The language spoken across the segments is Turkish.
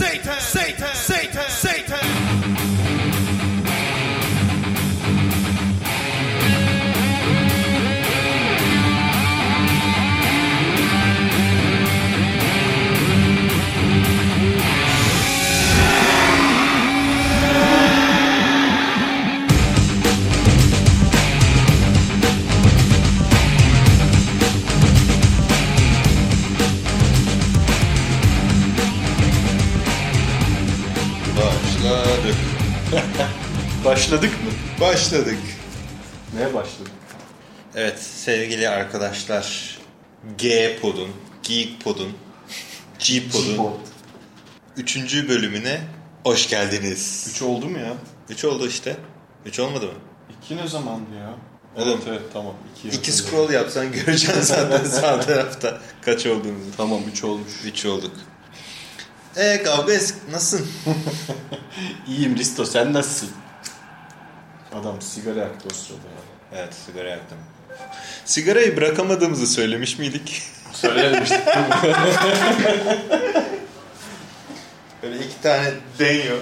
Satan, Satan, Satan, Satan. Başladık mı? Başladık. Neye başladık? Evet sevgili arkadaşlar. G Pod'un, Geek Pod'un, G Pod'un 3. bölümüne hoş geldiniz. 3 oldu mu ya? 3 oldu işte. 3 olmadı mı? 2 ne zamandı ya? Oğlum, evet evet tamam. 2 İki scroll yapsan göreceksin zaten sağ tarafta kaç olduğumuzu. Tamam 3 olmuş. 3 olduk. Eee kavga nasılsın? İyiyim Risto sen nasılsın? Adam sigara yaktı o sırada ya. Evet sigara yaktım. Sigarayı bırakamadığımızı söylemiş miydik? Söylemiştik? Böyle iki tane deniyor.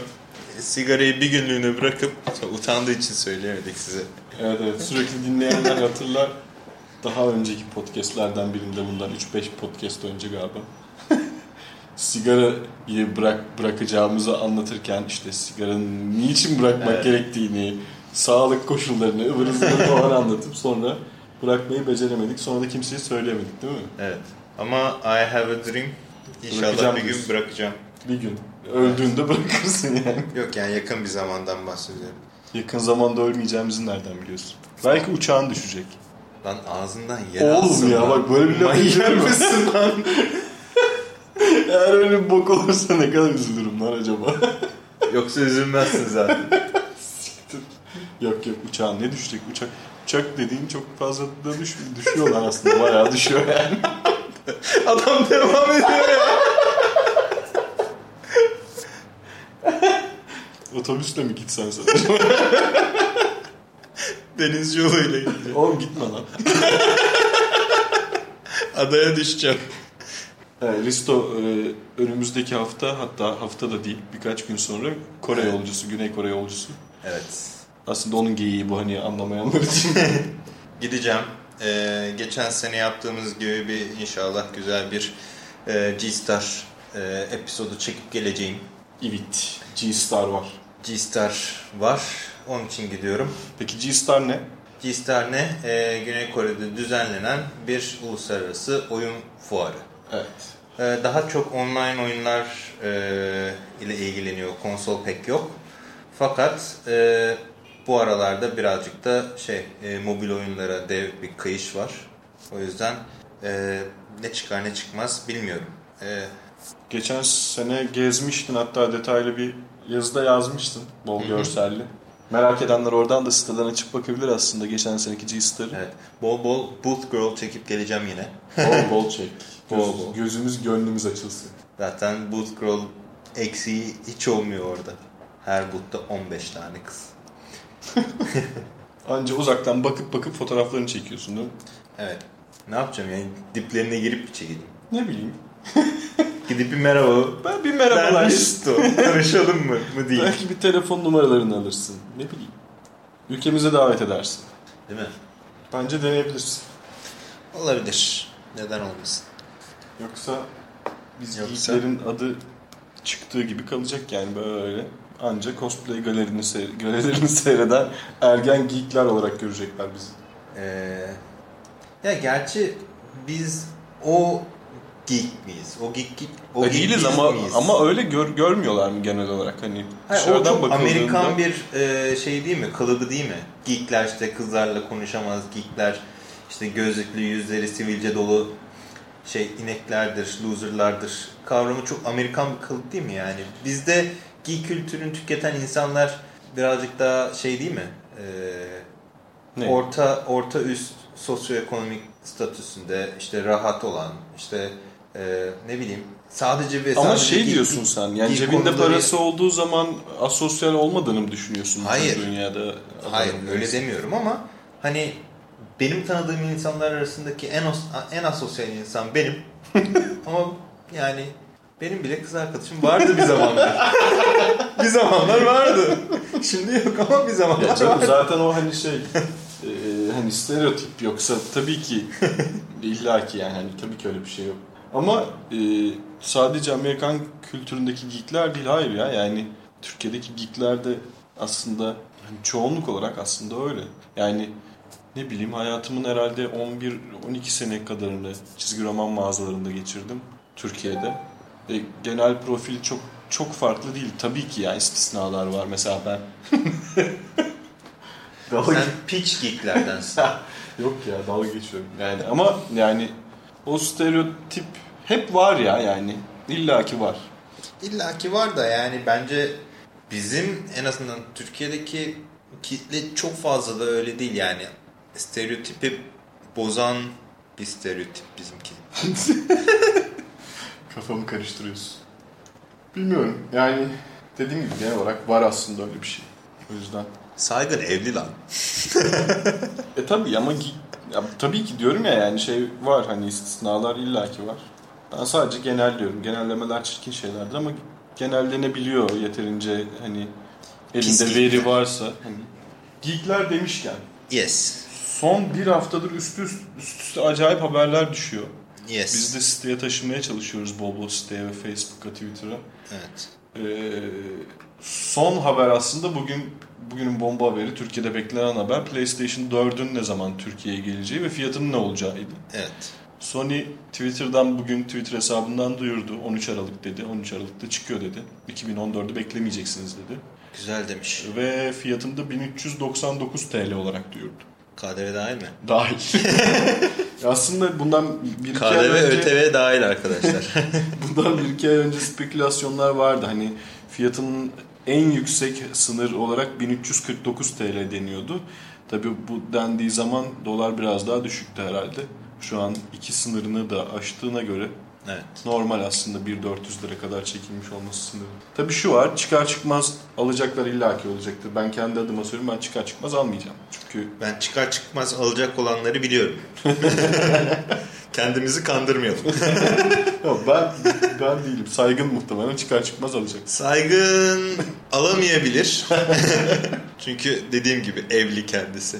Sigarayı bir günlüğüne bırakıp utandığı için söyleyemedik size. evet evet sürekli dinleyenler hatırlar. Daha önceki podcastlerden birinde bundan 3-5 podcast önce galiba. Sigarayı bırak, bırakacağımızı anlatırken işte sigaranın niçin bırakmak Evet. gerektiğini, sağlık koşullarını, ıvır zıvır falan anlatıp sonra bırakmayı beceremedik. Sonra da kimseye söyleyemedik değil mi? Evet. Ama I have a dream. İnşallah Bırakacağım bir gün diyorsun. bırakacağım. Bir gün. Öldüğünde bırakırsın yani. Yok yani yakın bir zamandan bahsediyorum. Yakın zamanda ölmeyeceğimizi nereden biliyorsun? Belki uçağın düşecek. Lan ağzından yer Oğlum ya lan. bak böyle bir laf mısın lan? Eğer öyle bir bok olursa ne kadar üzülürüm lan acaba? Yoksa üzülmezsin zaten. yok yok uçağın ne düşecek uçak? Uçak dediğin çok fazla da düş, düşüyor lan aslında bayağı düşüyor yani. Adam devam ediyor ya. Otobüsle mi gitsen sen? Deniz yoluyla gidiyor. Oğlum gitme lan. Adaya düşeceğim. Yani Risto e, önümüzdeki hafta hatta hafta da değil birkaç gün sonra Kore Evet. yolcusu, Güney Kore yolcusu. Evet. Aslında onun geyiği bu hani anlamayanlar için. Gideceğim. Ee, geçen sene yaptığımız gibi bir inşallah güzel bir e, G-Star e, episodu çekip geleceğim. evet. G-Star var. G-Star var. Onun için gidiyorum. Peki G-Star ne? G-Star ne? Ee, Güney Kore'de düzenlenen bir uluslararası oyun fuarı. Evet. Ee, daha çok online oyunlar e, ile ilgileniyor. Konsol pek yok. Fakat e, bu aralarda birazcık da şey e, mobil oyunlara dev bir kayış var. O yüzden e, ne çıkar ne çıkmaz bilmiyorum. E, Geçen sene gezmiştin hatta detaylı bir yazıda yazmıştın bol görselli. Merak edenler oradan da siteden açıp bakabilir aslında geçen seneki G-Star'ı. evet. Bol bol Booth Girl çekip geleceğim yine. Bol bol çek. Göz- Bol bol. Gözümüz gönlümüz açılsın. Zaten Booth Girl eksiği hiç olmuyor orada. Her booth'ta 15 tane kız. Anca uzaktan bakıp bakıp fotoğraflarını çekiyorsun değil mi? Evet. Ne yapacağım yani diplerine girip mi çekeyim? Ne bileyim. Gidip bir merhaba. Ben bir Ben merhabalar. Risto. Tanışalım mı? Mı değil. Belki bir telefon numaralarını alırsın. Ne bileyim. Ülkemize davet edersin. Değil mi? Bence deneyebilirsin. Olabilir. Neden olmasın? Yoksa biz Yoksa- adı çıktığı gibi kalacak yani böyle. Anca cosplay galerini, seyr- galerilerini seyreden ergen geekler olarak görecekler bizi. Ee, ya gerçi biz o geek miyiz? O geek, geek o Ya geek değiliz ama miyiz? ama öyle gör, görmüyorlar mı genel olarak hani Hayır, o çok Amerikan bir e, şey değil mi? Kalıbı değil mi? Geekler işte kızlarla konuşamaz. Geekler işte gözlüklü yüzleri sivilce dolu şey ineklerdir, loserlardır. Kavramı çok Amerikan bir kalıp değil mi yani? Bizde geek kültürünü tüketen insanlar birazcık daha şey değil mi? Ee, Ne? orta orta üst sosyoekonomik statüsünde işte rahat olan işte e, ne bileyim sadece ve Ama sadece şey geek- diyorsun sen yani cebinde parası olduğu zaman asosyal olmadığını mı düşünüyorsun Hayır. dünyada? Hayır öyle neyse. demiyorum ama hani benim tanıdığım insanlar arasındaki en en asosyal insan benim. ama yani Benim bile kız arkadaşım vardı bir zamanlar. bir zamanlar vardı. Şimdi yok ama bir zamanlar Ya canım vardı. zaten o hani şey e, hani stereotip yoksa tabii ki illaki yani hani tabii ki öyle bir şey yok. Ama e, sadece Amerikan kültüründeki geekler değil hayır ya yani Türkiye'deki geekler de aslında hani çoğunluk olarak aslında öyle. Yani ne bileyim hayatımın herhalde 11-12 sene kadarını çizgi roman mağazalarında geçirdim Türkiye'de. E, genel profil çok çok farklı değil. Tabii ki yani istisnalar var. Mesela ben Sen pitch geeklerdensin. Yok ya dalga geçiyorum yani ama yani o stereotip hep var ya yani illaki var. İlla ki var da yani bence bizim en azından Türkiye'deki kitle çok fazla da öyle değil yani. Stereotipi bozan bir stereotip bizimki. Kafamı karıştırıyorsun. Bilmiyorum yani dediğim gibi genel olarak var aslında öyle bir şey. O yüzden. Saygın evli lan. E tabii ama ya, tabii ki diyorum ya yani şey var hani istisnalar illaki var. Ben sadece genel diyorum. Genellemeler çirkin şeylerdir ama genellenebiliyor yeterince hani Pis elinde geekler. veri varsa. Hani. Geekler demişken Yes. Son bir haftadır üst üste, üst üste acayip haberler düşüyor. Yes. Biz de siteye taşımaya çalışıyoruz bol bol siteye ve Facebook'a, Twitter'a. Evet. Ee, son haber aslında bugün bugünün bomba haberi Türkiye'de beklenen haber PlayStation 4'ün ne zaman Türkiye'ye geleceği ve fiyatının ne olacağıydı. Evet. Sony Twitter'dan bugün Twitter hesabından duyurdu. 13 Aralık dedi. 13 Aralık'ta çıkıyor dedi. 2014'ü beklemeyeceksiniz dedi. Güzel demiş. Ve fiyatını da 1399 TL olarak duyurdu. KDV dahil mi? Dahil. Aslında bundan bir KDV önce, ÖTV dahil arkadaşlar. bundan bir iki ay önce spekülasyonlar vardı. Hani fiyatının en yüksek sınır olarak 1349 TL deniyordu. Tabii bu dendiği zaman dolar biraz daha düşüktü herhalde. Şu an iki sınırını da aştığına göre evet. normal aslında 1400 lira kadar çekilmiş olması sınırı. Tabii şu var çıkar çıkmaz alacaklar illaki olacaktır. Ben kendi adıma söyleyeyim ben çıkar çıkmaz almayacağım. Çünkü Ben çıkar çıkmaz alacak olanları biliyorum. Kendimizi kandırmayalım. Yok, ben ben değilim. Saygın muhtemelen çıkar çıkmaz alacak. Saygın alamayabilir. Çünkü dediğim gibi evli kendisi.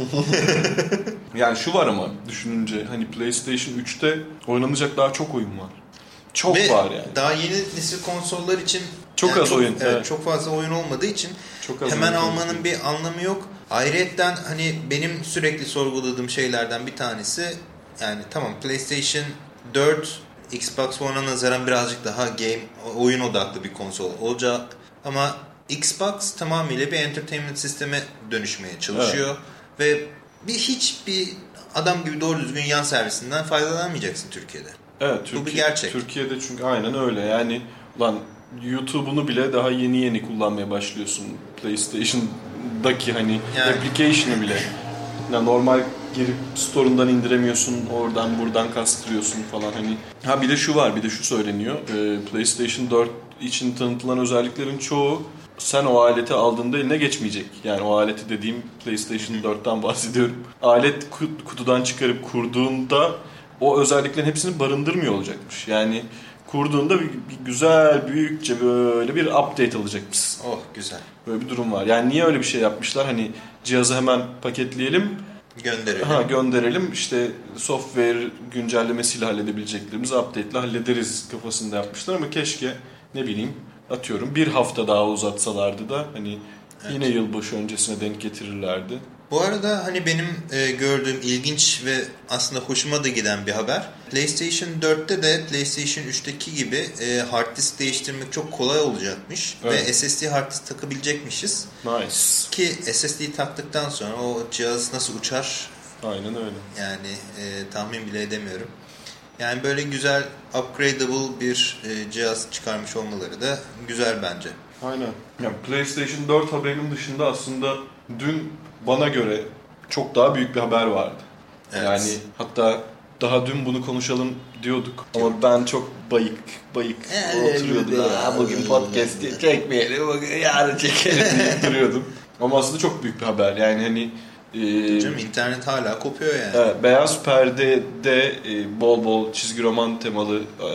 Yani şu var ama düşününce hani PlayStation 3'te oynanacak daha çok oyun var. Çok Ve var yani. daha yeni nesil konsollar için Çok az oyun, Evet, evet. çok fazla oyun olmadığı için Çok az hemen almanın konuşuyoruz. bir anlamı yok. Ayrıyetten hani benim sürekli sorguladığım şeylerden bir tanesi yani tamam PlayStation 4 Xbox One'a nazaran birazcık daha game oyun odaklı bir konsol olacak ama Xbox tamamıyla bir entertainment sisteme dönüşmeye çalışıyor ve bir hiçbir adam gibi doğru düzgün yan servisinden faydalanamayacaksın Türkiye'de. Evet, Bu Türkiye, bir gerçek. Türkiye'de çünkü aynen öyle. Yani lan YouTube'unu bile daha yeni yeni kullanmaya başlıyorsun. PlayStation'daki hani Yani. application'ı bile. Ya normal girip store'undan indiremiyorsun, oradan buradan kastırıyorsun falan hani. Ha bir de şu var, bir de şu söyleniyor. Ee, PlayStation 4 için tanıtılan özelliklerin çoğu sen o aleti aldığında eline geçmeyecek. Yani o aleti dediğim PlayStation 4'ten bahsediyorum. Alet ku- kutudan çıkarıp kurduğunda o özelliklerin hepsini barındırmıyor olacakmış. Yani kurduğunda bir, bir güzel büyükçe böyle bir update alacakmışsın. Oh güzel. Böyle bir durum var. Yani niye öyle bir şey yapmışlar? Hani cihazı hemen paketleyelim, Gönderelim. ha, gönderelim. İşte software güncellemesiyle halledebileceklerimizi update ile hallederiz kafasında yapmışlar ama keşke ne bileyim atıyorum bir hafta daha uzatsalardı da hani yine yılbaşı öncesine denk getirirlerdi. Bu arada hani benim e, gördüğüm ilginç ve aslında hoşuma da giden bir haber. PlayStation 4'te de PlayStation 3'teki gibi e, hard disk değiştirmek çok kolay olacakmış. Evet. Ve SSD hard disk takabilecekmişiz. Nice. Ki SSD'yi taktıktan sonra o cihaz nasıl uçar Aynen öyle. yani e, tahmin bile edemiyorum. Yani böyle güzel upgradable bir e, cihaz çıkarmış olmaları da güzel bence. Aynen. Ya PlayStation 4 haberinin dışında aslında dün bana göre çok daha büyük bir haber vardı. Evet. Yani hatta daha dün bunu konuşalım diyorduk. Ama ben çok bayık bayık Evet. oturuyordum. "Aa, bugün podcast çekmeyelim, bugün yarın çekelim deyip duruyordum. Ama aslında çok büyük bir haber. Yani hani e, Canım internet hala kopuyor yani. Evet, beyaz perdede e, bol bol çizgi roman temalı e,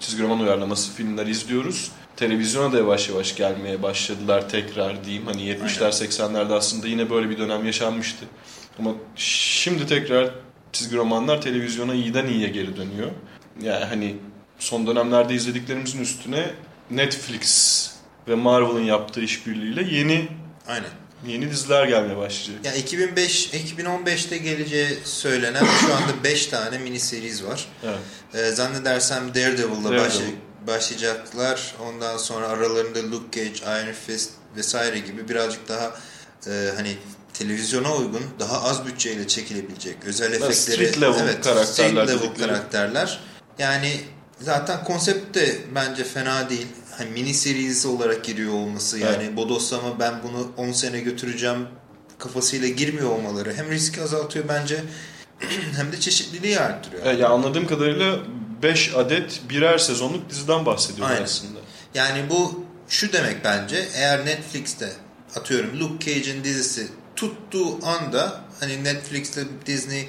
çizgi roman uyarlaması filmler izliyoruz. Televizyona da yavaş yavaş gelmeye başladılar tekrar diyeyim. Hani 70'ler 80'lerde aslında yine böyle bir dönem yaşanmıştı. Ama şimdi tekrar çizgi romanlar televizyona iyiden iyiye geri dönüyor. Yani hani son dönemlerde izlediklerimizin üstüne Netflix ve Marvel'ın yaptığı işbirliğiyle yeni Aynen. yeni diziler gelmeye başlayacak. Ya 2005 2015'te geleceği söylenen şu anda 5 tane mini series var. Evet. Ee, zannedersem Daredevil'la Daredevil. başlay- başlayacaklar. Ondan sonra aralarında Luke Cage, Iron Fist vesaire gibi birazcık daha e, hani televizyona uygun, daha az bütçeyle çekilebilecek özel efektleri, street level evet, karakterler street level karakterler. Yani zaten konsept de bence fena değil. Hani mini series olarak giriyor olması yani bodoslama ben bunu 10 sene götüreceğim kafasıyla girmiyor olmaları hem riski azaltıyor bence hem de çeşitliliği arttırıyor. E, ya anladığım kadarıyla 5 adet birer sezonluk diziden bahsediyorlar Aynen. aslında. Yani bu şu demek bence eğer Netflix'te atıyorum Luke Cage'in dizisi tuttuğu anda hani Netflix'te Disney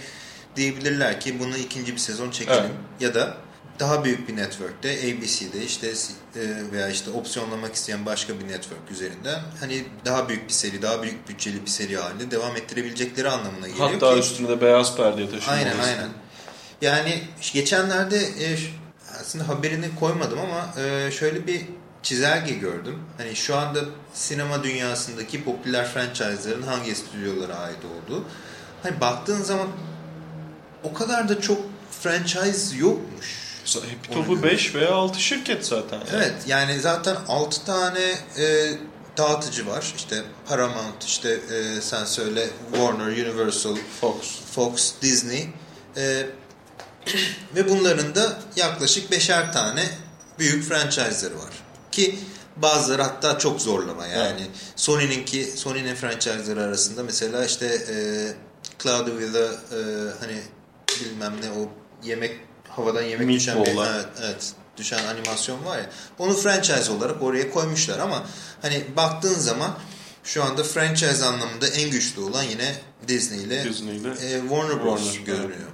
diyebilirler ki bunu ikinci bir sezon çekelim. Evet. Ya da daha büyük bir network'te ABC'de işte e, veya işte opsiyonlamak isteyen başka bir network üzerinden hani daha büyük bir seri, daha büyük bütçeli bir seri halinde devam ettirebilecekleri anlamına geliyor Hatta ki. üstüne de beyaz perdeye taşınmalı. Aynen aynen. Yani geçenlerde e, aslında haberini koymadım ama e, şöyle bir çizelge gördüm. Hani şu anda sinema dünyasındaki popüler franchise'ların hangi stüdyolara ait olduğu. Hani baktığın zaman o kadar da çok franchise yokmuş. Hep topu göre. 5 veya 6 şirket zaten. Evet yani zaten 6 tane e, dağıtıcı var. İşte Paramount, işte e, sen söyle Warner, Universal, Fox. Fox, Disney e, ve bunların da yaklaşık beşer tane büyük franchise'ları var. Ki bazıları hatta çok zorlama yani. Sony'ninki, Sony'nin franchise'ları arasında mesela işte e, Cloudy with a e, hani bilmem ne o yemek havadan yemek düşen bir evet, evet düşen animasyon var ya. Onu franchise olarak oraya koymuşlar ama hani baktığın zaman şu anda franchise anlamında en güçlü olan yine Disney ile Disney ile e, Warner Bros. Warner, görünüyor.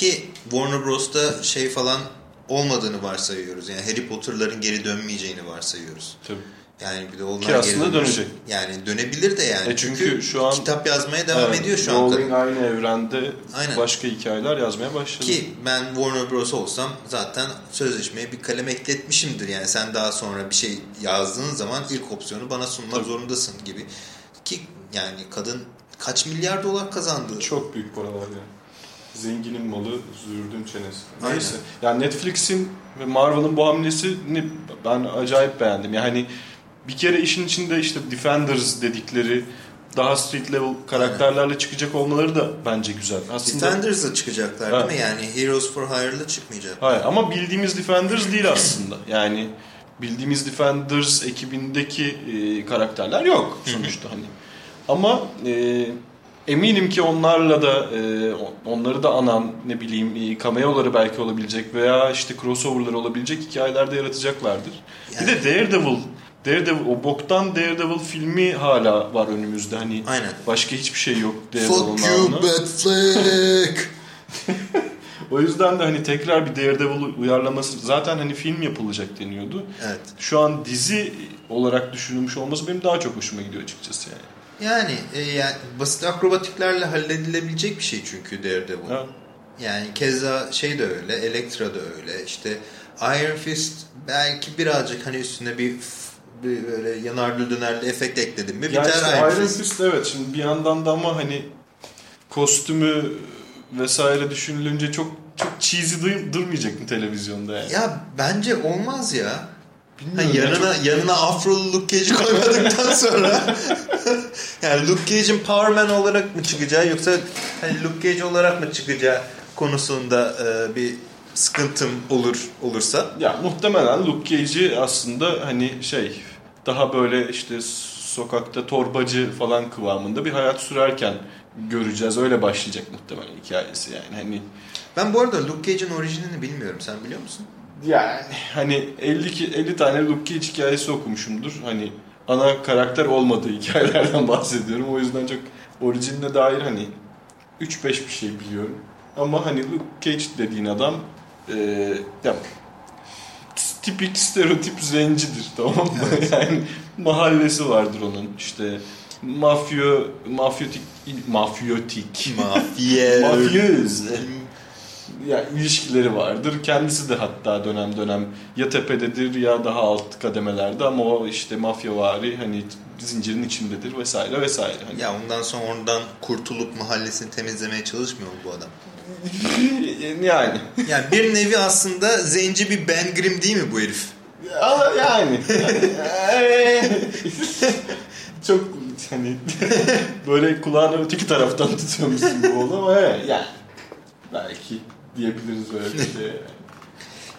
Ki Warner Bros'ta şey falan olmadığını varsayıyoruz. Yani Harry Potter'ların geri dönmeyeceğini varsayıyoruz. Tabii. Yani bir de onlar Ki aslında geri dönecek. Yani dönebilir de yani. E çünkü şu an- kitap yazmaya devam Evet, ediyor şu an. Rowling aynı evrende Aynen. başka hikayeler yazmaya başladı. Ki ben Warner Bros olsam zaten sözleşmeye bir kalem ekletmişimdir. Yani sen daha sonra bir şey yazdığın zaman ilk opsiyonu bana sunmak Tabii. zorundasın gibi. Ki yani kadın kaç milyar dolar kazandı. Çok büyük paralar yani. Zenginin malı, zürdün çenesi. Aynen. Neyse. Yani Netflix'in ve Marvel'ın bu hamlesini ben acayip beğendim. Yani bir kere işin içinde işte Defenders dedikleri daha street level karakterlerle çıkacak olmaları da bence güzel. Aslında Defenders'la çıkacaklar Evet. değil mi? Yani Heroes for Hire'la çıkmayacak. Hayır ama bildiğimiz Defenders değil aslında. Yani bildiğimiz Defenders ekibindeki e, karakterler yok sonuçta hani. Ama e, eminim ki onlarla da e, onları da anan ne bileyim e, cameo'ları belki olabilecek veya işte crossover'lar olabilecek hikayeler de yaratacaklardır. Bir de Daredevil Daredevil, o boktan Daredevil filmi hala var önümüzde. Hani Aynen. başka hiçbir şey yok Daredevil'ın Fuck you. Batfleck. O yüzden de hani tekrar bir Daredevil uyarlaması zaten hani film yapılacak deniyordu. evet. Şu an dizi olarak düşünülmüş olması benim daha çok hoşuma gidiyor açıkçası yani. Yani, e, yani basit akrobatiklerle halledilebilecek bir şey çünkü Daredevil. Ha. Yani keza şey de öyle, Elektra da öyle. İşte Iron Fist belki birazcık hani üstüne bir, bir böyle yanarlı dönerli efekt ekledim mi Yani biter işte Iron, Iron Fist. Fist evet şimdi bir yandan da ama hani kostümü vesaire düşünülünce çok çok cheesy dur- durmayacak mı televizyonda yani? Ya bence olmaz ya. Ha, Bilmiyorum ya, yanına yanına afrolu Luke Cage'i koymadıktan sonra yani Luke Cage'in Power Man olarak mı çıkacağı yoksa hani Luke Cage olarak mı çıkacağı konusunda e, bir sıkıntım olur olursa Ya muhtemelen Luke Cage'i aslında hani şey daha böyle işte sokakta torbacı falan kıvamında bir hayat sürerken göreceğiz. Öyle başlayacak muhtemelen hikayesi yani. Hani ben bu arada Luke Cage'in orijinini bilmiyorum sen biliyor musun? Yani hani 50 ki 50 tane Luke Cage hikayesi okumuşumdur. Hani ana karakter olmadığı hikayelerden bahsediyorum. O yüzden çok orijinine dair hani 3-5 bir şey biliyorum. Ama hani Luke Cage dediğin adam e, ya, tipik stereotip zencidir tamam mı? Yani mahallesi vardır onun işte mafyo mafyotik mafyotik mafyöz ya ilişkileri vardır. Kendisi de hatta dönem dönem ya tepededir ya daha alt kademelerde ama o işte mafyavari hani zincirin içindedir vesaire vesaire. Hani Ya ondan sonra oradan kurtulup mahallesini temizlemeye çalışmıyor mu bu adam? yani Yani bir nevi aslında zenci bir Ben Grimm değil mi bu herif? Ama yani. Çok hani böyle kulağını öteki taraftan tutuyormuşsun oldu ama evet, yani belki diyebiliriz böyle bir şey.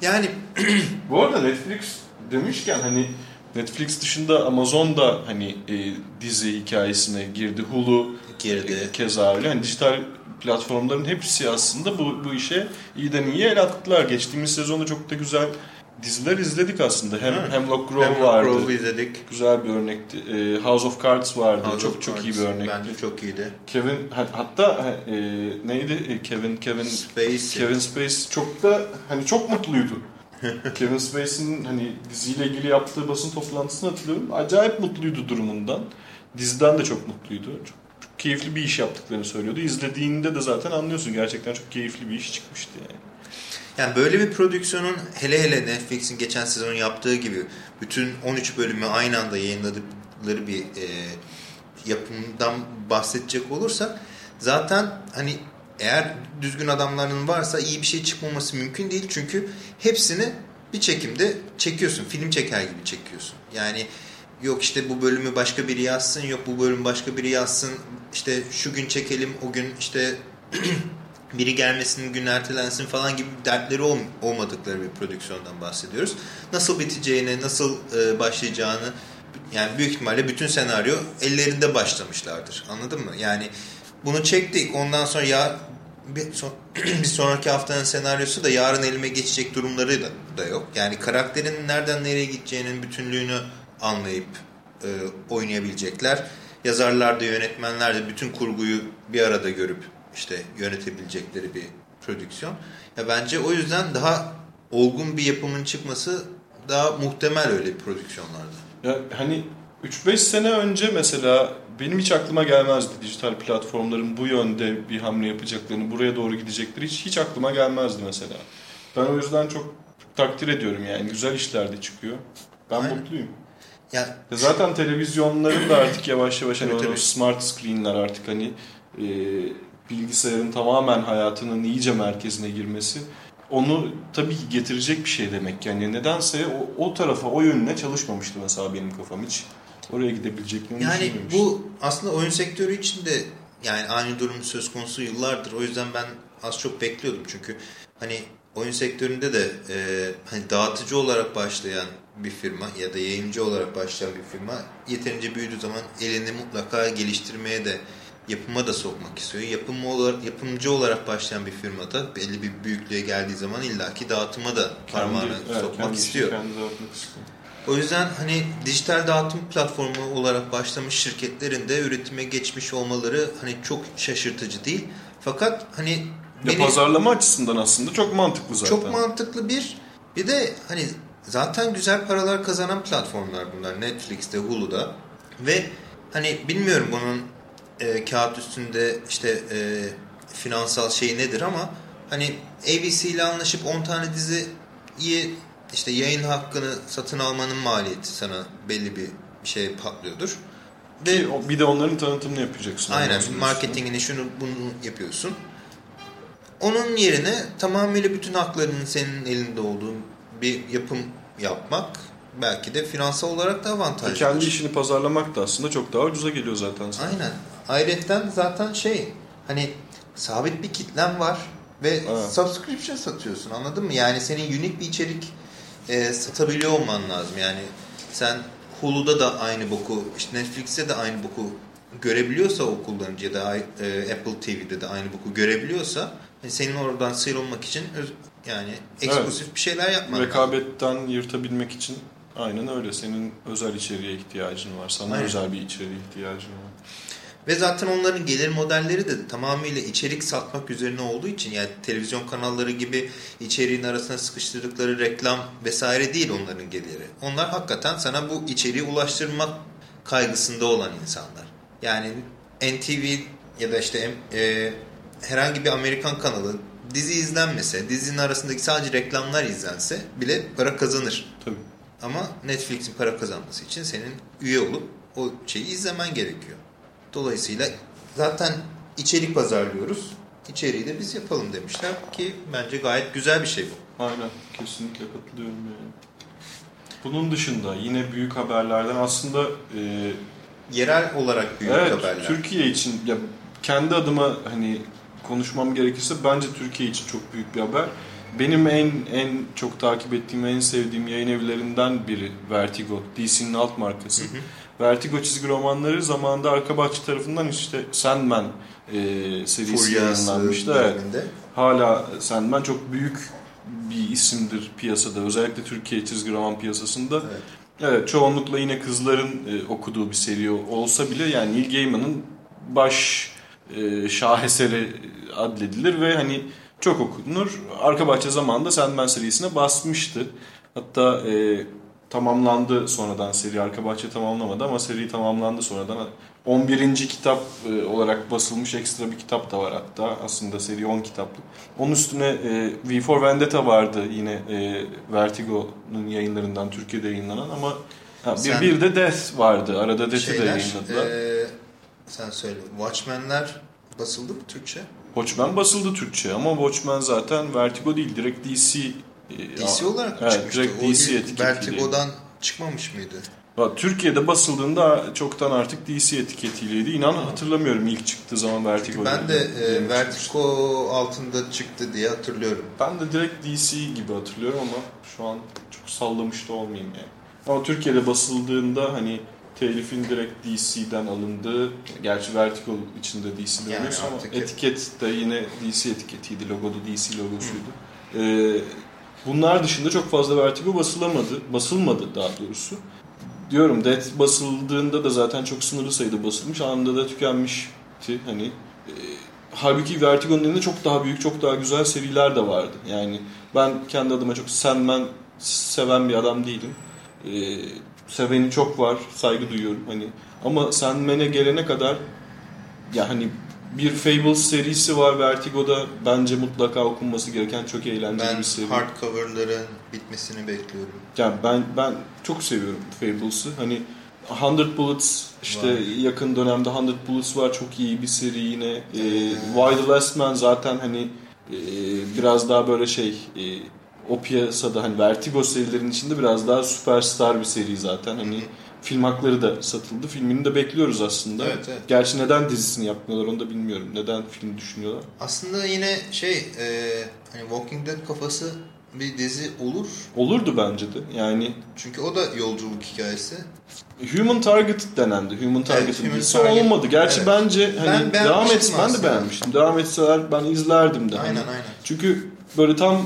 Yani Bu arada Netflix demişken hani Netflix dışında Amazon da hani e, dizi hikayesine girdi. Hulu girdi. e, keza öyle. Hani dijital platformların hepsi aslında bu, bu işe iyiden iyi el attılar. Geçtiğimiz sezonda çok da güzel diziler izledik aslında. Hem Hı. Hemlock Grove Hemlock vardı. Grove'u izledik. Güzel bir örnekti. E, House of Cards vardı. House çok çok Cards iyi bir örnekti. Bence çok iyiydi. Kevin ha- hatta e, neydi? E, Kevin Kevin Spacey. Kevin Spacey çok da hani çok mutluydu. Kevin Spacey'nin hani diziyle ilgili yaptığı basın toplantısını hatırlıyorum. Acayip mutluydu durumundan. Diziden de çok mutluydu. Çok, çok keyifli bir iş yaptıklarını söylüyordu. İzlediğinde de zaten anlıyorsun gerçekten çok keyifli bir iş çıkmıştı yani. Yani böyle bir prodüksiyonun hele hele Netflix'in geçen sezon yaptığı gibi bütün 13 bölümü aynı anda yayınladıkları bir e, yapımdan bahsedecek olursak zaten hani eğer düzgün adamların varsa iyi bir şey çıkmaması mümkün değil. Çünkü hepsini bir çekimde çekiyorsun. Film çeker gibi çekiyorsun. Yani yok işte bu bölümü başka biri yazsın, yok bu bölüm başka biri yazsın. İşte şu gün çekelim, o gün işte biri gelmesin, gün ertelensin falan gibi dertleri ol- olmadıkları bir prodüksiyondan bahsediyoruz. Nasıl biteceğini, nasıl e, başlayacağını yani büyük ihtimalle bütün senaryo ellerinde başlamışlardır. Anladın mı? Yani bunu çektik. Ondan sonra ya bir, son, bir sonraki haftanın senaryosu da yarın elime geçecek durumları da, da yok. Yani karakterin nereden nereye gideceğinin bütünlüğünü anlayıp e, oynayabilecekler. Yazarlar da yönetmenler de bütün kurguyu bir arada görüp işte yönetebilecekleri bir prodüksiyon. Ya bence o yüzden daha olgun bir yapımın çıkması daha muhtemel öyle prodüksiyonlarda. Ya hani 3-5 sene önce mesela benim hiç aklıma gelmezdi dijital platformların bu yönde bir hamle yapacaklarını, buraya doğru gidecekleri hiç hiç aklıma gelmezdi mesela. Ben o yüzden çok takdir ediyorum yani güzel işler de çıkıyor. Ben Aynen. mutluyum. Ya Ya zaten televizyonların da artık yavaş yavaş hani Tabii, o smart screenler artık hani e, bilgisayarın tamamen hayatının iyice merkezine girmesi onu tabii ki getirecek bir şey demek. Yani nedense o, o tarafa o yönüne çalışmamıştı mesela benim kafam hiç. Oraya gidebileceklerini Yani bu aslında oyun sektörü için de yani aynı durum söz konusu yıllardır. O yüzden ben az çok bekliyordum. Çünkü hani oyun sektöründe de e, hani dağıtıcı olarak başlayan bir firma ya da yayıncı olarak başlayan bir firma yeterince büyüdüğü zaman elini mutlaka geliştirmeye de yapıma da sokmak istiyor. Yapım olarak, yapımcı olarak başlayan bir firmada belli bir büyüklüğe geldiği zaman illaki dağıtıma da parmağını evet, sokmak istiyor. Kendi dağıtmak istiyor. O yüzden hani dijital dağıtım platformu olarak başlamış şirketlerin de üretime geçmiş olmaları hani çok şaşırtıcı değil. Fakat hani Ya beni pazarlama açısından aslında çok mantıklı zaten. çok mantıklı bir bir de hani zaten güzel paralar kazanan platformlar bunlar Netflix'te, Hulu'da ve hani bilmiyorum bunun e, kağıt üstünde işte e, finansal şey nedir ama hani ABC ile anlaşıp 10 tane diziyi işte yayın hakkını satın almanın maliyeti sana belli bir şey patlıyordur. Ve Ki bir de onların tanıtımını yapacaksın. Aynen marketingini şunu bunu yapıyorsun. Onun yerine tamamıyla bütün haklarının senin elinde olduğu bir yapım yapmak belki de finansal olarak da avantajlı. Kendi işini pazarlamak da aslında çok daha ucuza geliyor zaten. sana. Aynen. Ayrıca zaten şey hani sabit bir kitlen var ve Evet. subscription satıyorsun anladın mı? Yani senin unik bir içerik e, satabiliyor olman lazım. Yani sen Hulu'da da aynı boku, işte Netflix'te de aynı boku görebiliyorsa o kullanıcı ya da e, Apple TV'de de aynı boku görebiliyorsa hani senin oradan sıyrılmak için öz- yani eksklusif bir şeyler yapman lazım. Rekabetten yırtabilmek için Aynen öyle. Senin özel içeriğe ihtiyacın var. Sana Aynen. özel bir içeriğe ihtiyacın var. Ve zaten onların gelir modelleri de tamamıyla içerik satmak üzerine olduğu için yani televizyon kanalları gibi içeriğin arasına sıkıştırdıkları reklam vesaire değil onların geliri. Onlar hakikaten sana bu içeriği ulaştırmak kaygısında olan insanlar. Yani NTV ya da işte e, herhangi bir Amerikan kanalı dizi izlenmese, dizinin arasındaki sadece reklamlar izlense bile para kazanır. Tabii. Ama Netflix'in para kazanması için senin üye olup o şeyi izlemen gerekiyor. Dolayısıyla zaten içerik pazarlıyoruz. İçeriği de biz yapalım demişler ki bence gayet güzel bir şey bu. Aynen. Kesinlikle katılıyorum yani. Bunun dışında yine büyük haberlerden aslında e, Yerel olarak büyük evet haberler. Türkiye için ya kendi adıma hani konuşmam gerekirse bence Türkiye için çok büyük bir haber. Benim en en çok takip ettiğim, en sevdiğim yayın evlerinden biri Vertigo. DC'nin alt markası. Vertigo çizgi romanları zamanında arka bahçe tarafından işte Sandman e, serisi yayınlanmıştı. Evet. Hala Sandman çok büyük bir isimdir piyasada. Özellikle Türkiye çizgi roman piyasasında. Evet. Evet, çoğunlukla yine kızların e, okuduğu bir seri olsa bile yani Neil Gaiman'ın baş e, şaheseri adledilir ve hani çok okunur. Arka bahçe zamanında Sandman serisine basmıştı. Hatta e, tamamlandı sonradan seri. Arka bahçe tamamlamadı ama seri tamamlandı sonradan. 11. kitap e, olarak basılmış ekstra bir kitap da var hatta. Aslında seri 10 kitaplık. Onun üstüne e, V for Vendetta vardı yine e, Vertigo'nun yayınlarından Türkiye'de yayınlanan ama ha, bir, Sen- bir de Death vardı. Arada Death'i de yayınladılar. e, sen söyle. Watchmen'ler basıldı mı Türkçe? Watchmen basıldı Türkçe ama Watchmen zaten Vertigo değil direkt DC. E, DC olarak mı evet, çıkmıştı? direkt O DC etiketli. Vertigo'dan çıkmamış mıydı? Türkiye'de basıldığında çoktan artık DC etiketiyleydi. İnan hatırlamıyorum ilk çıktığı zaman Vertigo. Ben de e, çıkmış. Vertigo altında çıktı diye hatırlıyorum. Ben de direkt DC gibi hatırlıyorum ama şu an çok sallamış da olmayayım yani. Ama Türkiye'de basıldığında hani telifin direkt DC'den alındığı, gerçi Vertigo içinde DC'de Yani ama etiket de yine DC etiketiydi, logo da DC logosuydu. Ee, bunlar dışında çok fazla Vertigo basılamadı, basılmadı daha doğrusu. Diyorum Death basıldığında da zaten çok sınırlı sayıda basılmış, anında da tükenmişti hani. Ee, halbuki Vertigo'nun elinde çok daha büyük, çok daha güzel seriler de vardı. Yani ben kendi adıma çok Sandman seven bir adam değilim. Ee, seveni çok var, saygı duyuyorum hani. Ama Sandman'e gelene kadar ya hani bir Fables serisi var Vertigo'da bence mutlaka okunması gereken çok eğlenceli Ben bir seri. hardcover'ların bitmesini bekliyorum. Yani ben ben çok seviyorum Fables'ı. Hani 100 Bullets işte Var. yakın dönemde 100 Bullets var çok iyi bir seri yine. Ee, Why the Last Man zaten hani e, biraz daha böyle şey e, o piyasada hani Vertigo serilerinin içinde biraz daha süperstar bir seri zaten. Hani film hakları da satıldı. Filmini de bekliyoruz aslında. Evet, evet. Gerçi neden dizisini yapmıyorlar onu da bilmiyorum. Neden film düşünüyorlar? Aslında yine şey e, hani Walking Dead kafası bir dizi olur. Olurdu bence de. Yani Çünkü o da yolculuk hikayesi. Human Target denendi. Human Target'ın Human dizisi Target. olmadı. Gerçi Evet. bence hani Ben devam etsin ben de beğenmiştim. Devam etseler ben izlerdim de. Hani. Aynen aynen. Çünkü böyle tam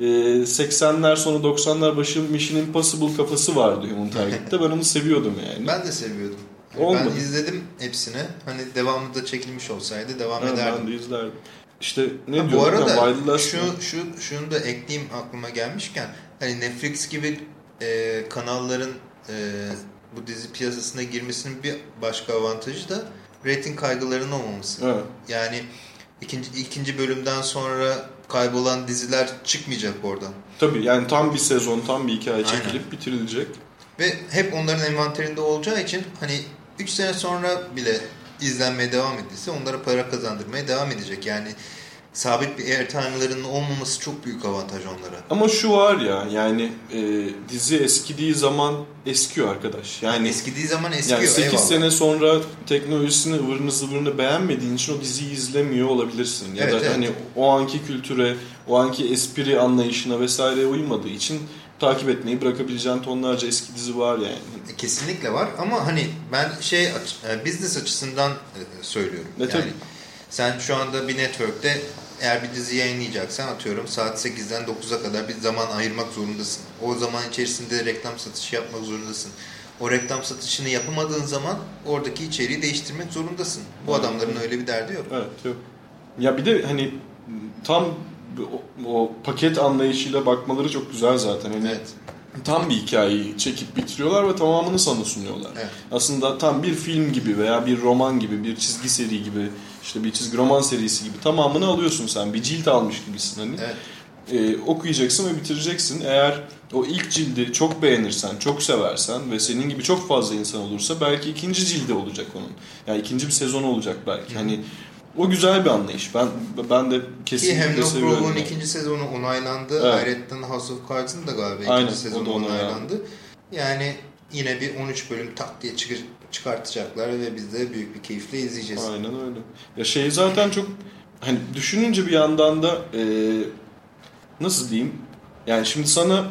80'ler sonu 90'lar başı Mission Impossible kafası vardı Human Target'te. Ben onu seviyordum yani. Ben de seviyordum. Hani Olmadı. ben izledim hepsini. Hani devamlı da çekilmiş olsaydı devam Evet, ederdim. ben de izlerdim. İşte ne Ha, bu arada ya, şu, şu, şunu da ekleyeyim aklıma gelmişken hani Netflix gibi e, kanalların e, bu dizi piyasasına girmesinin bir başka avantajı da rating kaygılarının olmaması. Evet. Yani ikinci, ikinci bölümden sonra kaybolan diziler çıkmayacak oradan. Tabii yani tam bir sezon, tam bir hikaye Aynen. çekilip bitirilecek. Ve hep onların envanterinde olacağı için hani 3 sene sonra bile izlenmeye devam edilse onlara para kazandırmaya devam edecek. Yani sabit bir airtime'larının olmaması çok büyük avantaj onlara. Ama şu var ya yani e, dizi eskidiği zaman eskiyor arkadaş. Yani Eskidiği zaman eskiyor. Yani 8 eyvallah. sene sonra teknolojisini ıvırını zıvırını beğenmediğin için o diziyi izlemiyor olabilirsin. Ya Evet, da evet. hani o anki kültüre, o anki espri anlayışına vesaire uymadığı için takip etmeyi bırakabileceğin tonlarca eski dizi var yani. E, Kesinlikle var ama hani ben şey e, business açısından e, söylüyorum. Ne yani tabii. Sen şu anda bir network'te eğer bir dizi yayınlayacaksan atıyorum saat 8'den 9'a kadar bir zaman ayırmak zorundasın. O zaman içerisinde reklam satışı yapmak zorundasın. O reklam satışını yapamadığın zaman oradaki içeriği değiştirmek zorundasın. Bu adamların öyle bir derdi yok. Evet yok. Ya bir de hani tam o, o paket anlayışıyla bakmaları çok güzel zaten. Hani Evet. tam bir hikayeyi çekip bitiriyorlar ve tamamını sana sunuyorlar. Evet. Aslında tam bir film gibi veya bir roman gibi, bir çizgi seri gibi, işte bir çizgi roman serisi gibi tamamını alıyorsun sen. Bir cilt almış gibisin hani. Evet. Ee, okuyacaksın ve bitireceksin. Eğer o ilk cildi çok beğenirsen, çok seversen ve senin gibi çok fazla insan olursa belki ikinci cildi olacak onun. Yani ikinci bir sezonu olacak belki. Hani o güzel bir anlayış. Ben ben de Ki kesinlikle Hemlock seviyorum. Grove'un yani. ikinci sezonu onaylandı. Evet. Ayrıca House of Cards'ın da galiba ikinci Aynen, sezonu onaylandı. onaylandı. Yani yine bir 13 bölüm tak diye çıkar- çıkartacaklar ve biz de büyük bir keyifle izleyeceğiz. Aynen öyle. Ya şey zaten çok hani düşününce bir yandan da e, nasıl diyeyim? Yani şimdi sana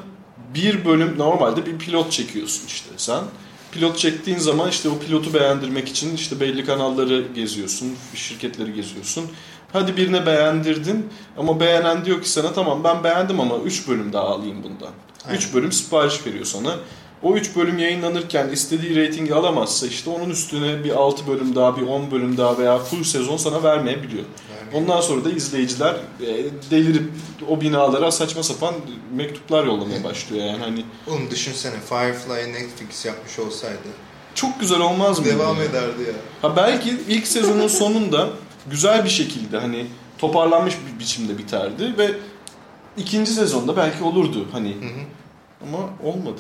bir bölüm normalde bir pilot çekiyorsun işte sen. Pilot çektiğin zaman işte o pilotu beğendirmek için işte belli kanalları geziyorsun, şirketleri geziyorsun. Hadi birine beğendirdin ama beğenen diyor ki sana tamam ben beğendim ama 3 bölüm daha alayım bundan. Aynen. 3 bölüm sipariş veriyor sana. O 3 bölüm yayınlanırken istediği reytingi alamazsa işte onun üstüne bir 6 bölüm daha, bir 10 bölüm daha veya full sezon sana vermeyebiliyor. Vermiyor. Ondan sonra da izleyiciler e, delirip o binalara saçma sapan mektuplar yollamaya başlıyor yani hani Oğlum düşünsene Firefly Netflix yapmış olsaydı çok güzel olmaz mı? devam ya? ederdi ya. Ha belki ilk sezonun sonunda güzel bir şekilde hani toparlanmış bir biçimde biterdi ve ikinci sezonda belki olurdu hani Hı hı. ama olmadı.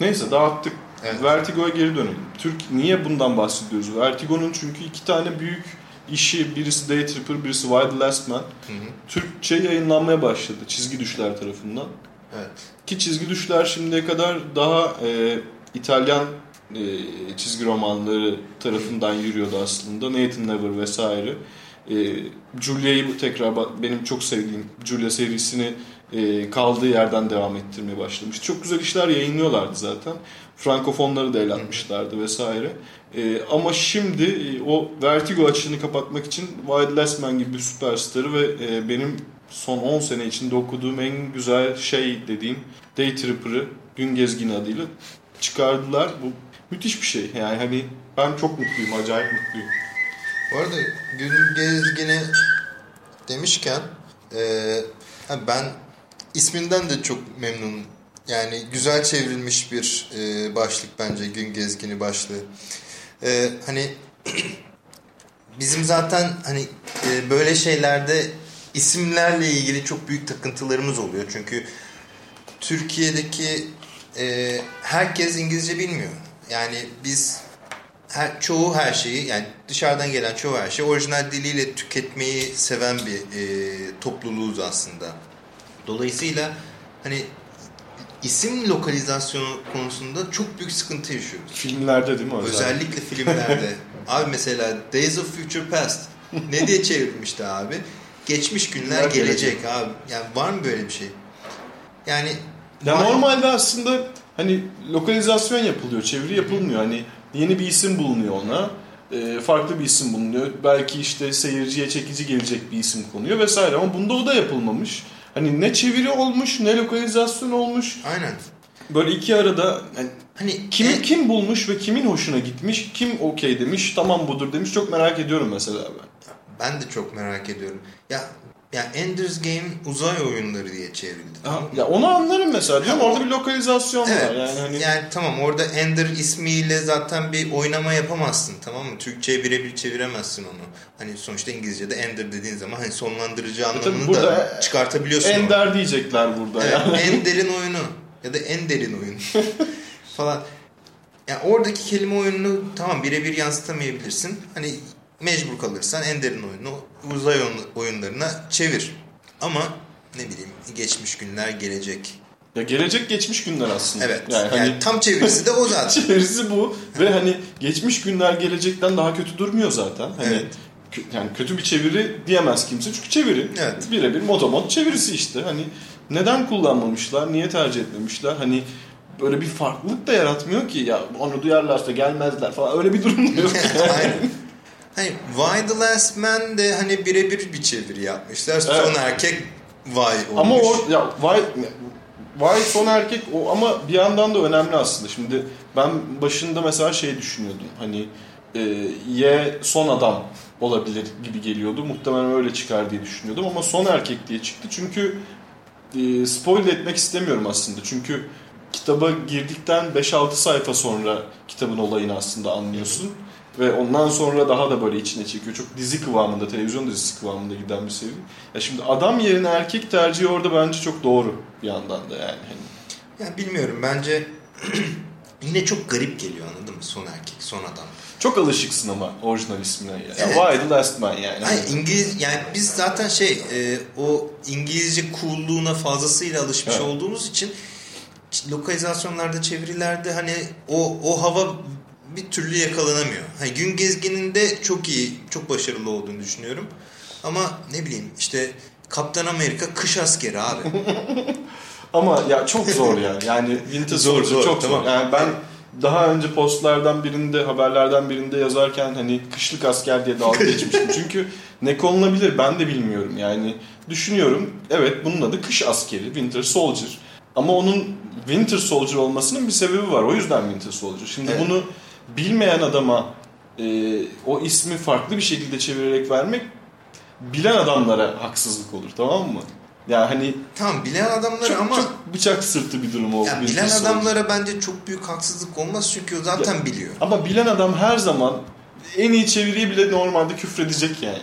Neyse dağıttık. Evet. Vertigo'ya geri dönelim. Türk niye bundan bahsediyoruz? Vertigo'nun çünkü iki tane büyük işi birisi Day Tripper, birisi Why the Last Man. Hı hı. Türkçe yayınlanmaya başladı çizgi düşler tarafından. Evet. Ki çizgi düşler şimdiye kadar daha e, İtalyan e, çizgi romanları tarafından yürüyordu aslında. Nathan Never vesaire. E, Julia'yı tekrar benim çok sevdiğim Julia serisini e, kaldığı yerden devam ettirmeye başlamış. Çok güzel işler yayınlıyorlardı zaten. Frankofonları da el vesaire. E, ama şimdi e, o Vertigo açığını kapatmak için Wild Last Man gibi bir süperstarı ve benim son 10 sene içinde okuduğum en güzel şey dediğim Day Tripper'ı Gün Gezgini adıyla çıkardılar. Bu müthiş bir şey. Yani hani ben çok mutluyum, acayip mutluyum. Bu arada gün gezgini demişken e, ben isminden de çok memnunum. Yani güzel çevrilmiş bir e, başlık bence gün gezgini başlığı. E, hani bizim zaten hani e, böyle şeylerde isimlerle ilgili çok büyük takıntılarımız oluyor. Çünkü Türkiye'deki e, herkes İngilizce bilmiyor. Yani biz her, çoğu her şeyi yani dışarıdan gelen çoğu her şeyi orijinal diliyle tüketmeyi seven bir e, topluluğuz aslında. Dolayısıyla hani isim lokalizasyonu konusunda çok büyük sıkıntı yaşıyoruz. Filmlerde değil mi? özellikle? Özellikle filmlerde. abi mesela Days of Future Past ne diye çevrilmişti abi? Geçmiş günler Günler gelecek abi. Yani var mı böyle bir şey? Yani Ya normalde aslında hani lokalizasyon yapılıyor, çeviri yapılmıyor. Hani yeni bir isim bulunuyor ona. e, farklı bir isim bulunuyor. Belki işte seyirciye çekici gelecek bir isim konuyor vesaire ama bunda o da yapılmamış. Hani ne çeviri olmuş ne lokalizasyon olmuş. Aynen. Böyle iki arada yani Hani kimi en- kim bulmuş ve kimin hoşuna gitmiş, kim okey demiş, tamam budur demiş çok merak ediyorum mesela ben. Ben de çok merak ediyorum. Ya ya Ender's Game uzay oyunları diye çevrildi. Ha, ya onu anlarım mesela diyorum orada bir lokalizasyon Evet. var yani hani Yani tamam orada Ender ismiyle zaten bir oynama yapamazsın tamam mı? Türkçe'ye birebir çeviremezsin onu. Hani sonuçta İngilizce'de Ender dediğin zaman hani sonlandırıcı anlamını E burada da çıkartabiliyorsun. Ender diyecekler burada Evet, yani. Ender'in oyunu ya da Ender'in oyunu falan. Yani oradaki kelime oyununu tamam birebir yansıtamayabilirsin. Hani mecbur kalırsan Ender'in oyunu uzay oyun- oyunlarına çevir. Ama ne bileyim geçmiş günler gelecek. Ya gelecek geçmiş günler aslında. Evet. Yani Yani, hani tam çevirisi de o zaten. çevirisi bu ve hani geçmiş günler gelecekten daha kötü durmuyor zaten. Hani Evet. yani kötü bir çeviri diyemez kimse çünkü çeviri. Evet. Birebir motomot çevirisi işte. Hani neden kullanmamışlar? Niye tercih etmemişler? Hani böyle bir farklılık da yaratmıyor ki ya onu duyarlarsa gelmezler falan öyle bir durum yok. Aynen. Hani Why the Last Man de hani birebir bir çeviri yapmışlar. Son Evet. erkek Why olmuş. Ama o ya vay vay son erkek o ama bir yandan da önemli aslında. Şimdi ben başında mesela şey düşünüyordum. Hani e, Y son adam olabilir gibi geliyordu. Muhtemelen öyle çıkar diye düşünüyordum ama son erkek diye çıktı. Çünkü e, spoil etmek istemiyorum aslında. Çünkü kitaba girdikten 5-6 sayfa sonra kitabın olayını aslında anlıyorsun. Ve ondan sonra daha da böyle içine çekiyor. Çok dizi kıvamında, televizyon dizisi kıvamında giden bir seri. Ya şimdi adam yerine erkek tercihi orada bence çok doğru bir yandan da yani. Hani Ya bilmiyorum bence yine çok garip geliyor anladın mı? Son erkek, son adam. çok alışıksın ama orijinal ismine. Ya. Evet. Why the Last Man yani. Hayır İngiliz yani biz zaten şey e, o İngilizce coolluğuna fazlasıyla alışmış Evet. olduğumuz için lokalizasyonlarda çevirilerde hani o o hava bir türlü yakalanamıyor. Hani gün gezgininde çok iyi, çok başarılı olduğunu düşünüyorum. Ama ne bileyim işte Kaptan Amerika kış askeri abi. Ama ya çok zor ya. Yani Winter Zor, zor, çok tamam. zor. Yani ben daha önce postlardan birinde, haberlerden birinde yazarken hani kışlık asker diye dalga geçmiştim. Çünkü ne konulabilir ben de bilmiyorum. Yani düşünüyorum evet bunun adı kış askeri, Winter Soldier. Ama onun Winter Soldier olmasının bir sebebi var. O yüzden Winter Soldier. Şimdi Evet. bunu bilmeyen adama e, o ismi farklı bir şekilde çevirerek vermek bilen adamlara haksızlık olur tamam mı? Yani hani tamam bilen adamlara çok, ama çok bıçak sırtı bir durum oldu. ya Winter bilen adamlara bence çok büyük haksızlık olmaz çünkü o zaten biliyor. Ama bilen adam her zaman en iyi çeviriyi bile normalde küfredecek yani.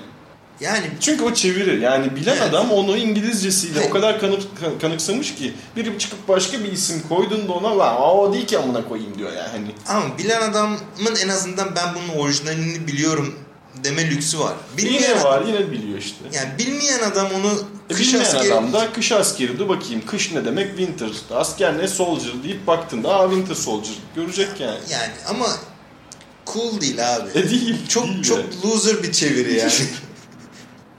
Yani Çünkü o çeviri yani bilen Evet. adam onu İngilizcesiyle Evet. o kadar kanık, kan- kanıksamış ki biri çıkıp başka bir isim koyduğunda ona "Lan o değil ki amına koyayım diyor yani. Hani Ama bilen adamın en azından ben bunun orijinalini biliyorum deme lüksü var. Bilmeyen yine adam, var yine biliyor işte. yani bilmeyen adam onu E, kış bilmeyen askeri adam da kış askeri dur bakayım kış ne demek winter asker ne soldier deyip baktığında aa winter soldier görecek yani. yani ama cool değil abi. E değil. çok değil çok yani. loser bir çeviri yani.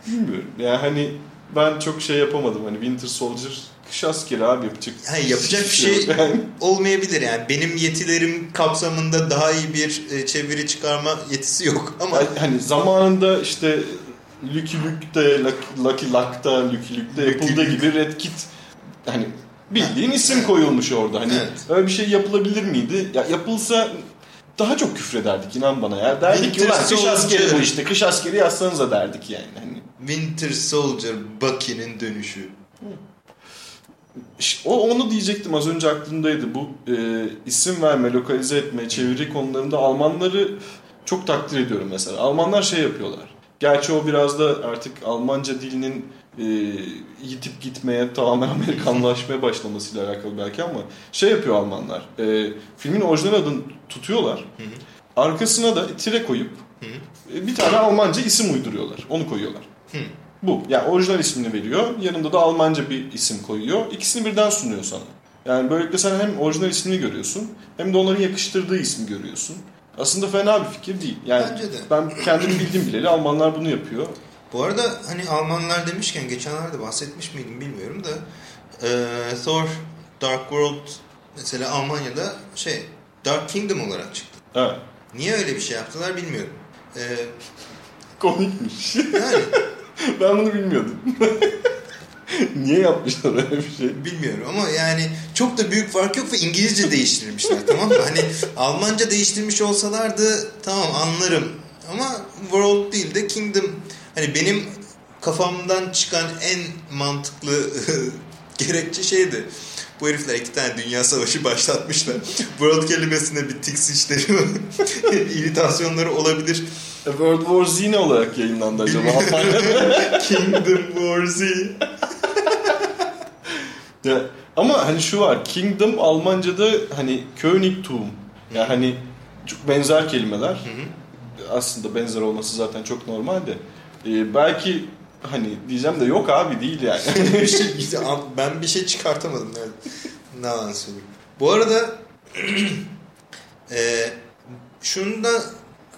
Bilmiyorum. Yani hani ben çok şey yapamadım. Hani Winter Soldier kış askeri abi yapacak. Yani yapacak bir şey. Yani olmayabilir yani. Benim yetilerim kapsamında daha iyi bir e, çeviri çıkarma yetisi yok ama hani zamanında işte Lucky Luke'de, Lucky- Luck'ta, Lucky Luke'de yapıldığı gibi Red Kit hani bildiğin isim koyulmuş orada. Hani Evet. öyle bir şey yapılabilir miydi? Ya yapılsa daha çok küfrederdik inan bana ya. Derdik ki ulan kış askeri Soldier." bu işte. Kış askeri yazsanıza derdik yani. Hani Winter Soldier Bucky'nin dönüşü. O onu diyecektim az önce aklımdaydı. Bu e, isim verme, lokalize etme, çeviri konularında Almanları çok takdir ediyorum mesela. Almanlar şey yapıyorlar. Gerçi o biraz da artık Almanca dilinin e, yitip gitmeye, tamamen Amerikanlaşmaya başlamasıyla alakalı belki ama şey yapıyor Almanlar. E, filmin orijinal adını tutuyorlar. Arkasına da tire koyup e, bir tane Almanca isim uyduruyorlar. Onu koyuyorlar. Hı. Bu. Yani orijinal ismini veriyor. Yanında da Almanca bir isim koyuyor. İkisini birden sunuyor sana. Yani böylelikle sen hem orijinal ismini görüyorsun hem de onların yakıştırdığı ismi görüyorsun. Aslında fena bir fikir değil. Yani Bence de. ben kendim bildim bileli Almanlar bunu yapıyor. Bu arada hani Almanlar demişken geçenlerde bahsetmiş miydim bilmiyorum da e, Thor Dark World mesela Almanya'da şey Dark Kingdom olarak çıktı. Evet. Niye öyle bir şey yaptılar bilmiyorum. E, Komikmiş. yani ben bunu bilmiyordum. Niye yapmışlar öyle bir şey? bilmiyorum ama yani çok da büyük fark yok ve İngilizce değiştirmişler tamam mı? Hani Almanca değiştirmiş olsalardı tamam anlarım ama World değil de Kingdom hani benim kafamdan çıkan en mantıklı gerekçe şeydi. Bu herifler iki tane dünya savaşı başlatmışlar. World kelimesine bir tiksişleri, iritasyonları olabilir. E, World War Z ne olarak yayınlandı acaba Almanya'da? Kingdom War Z. Ya, ama hani şu var. Kingdom Almanca'da hani Königtum. Yani hani çok benzer kelimeler. Aslında benzer olması zaten çok normal de. Ee, belki hani diyeceğim de yok abi değil yani. bir şey, ben bir şey çıkartamadım. Yani. Ne yalan söyleyeyim. Bu arada e, şunu da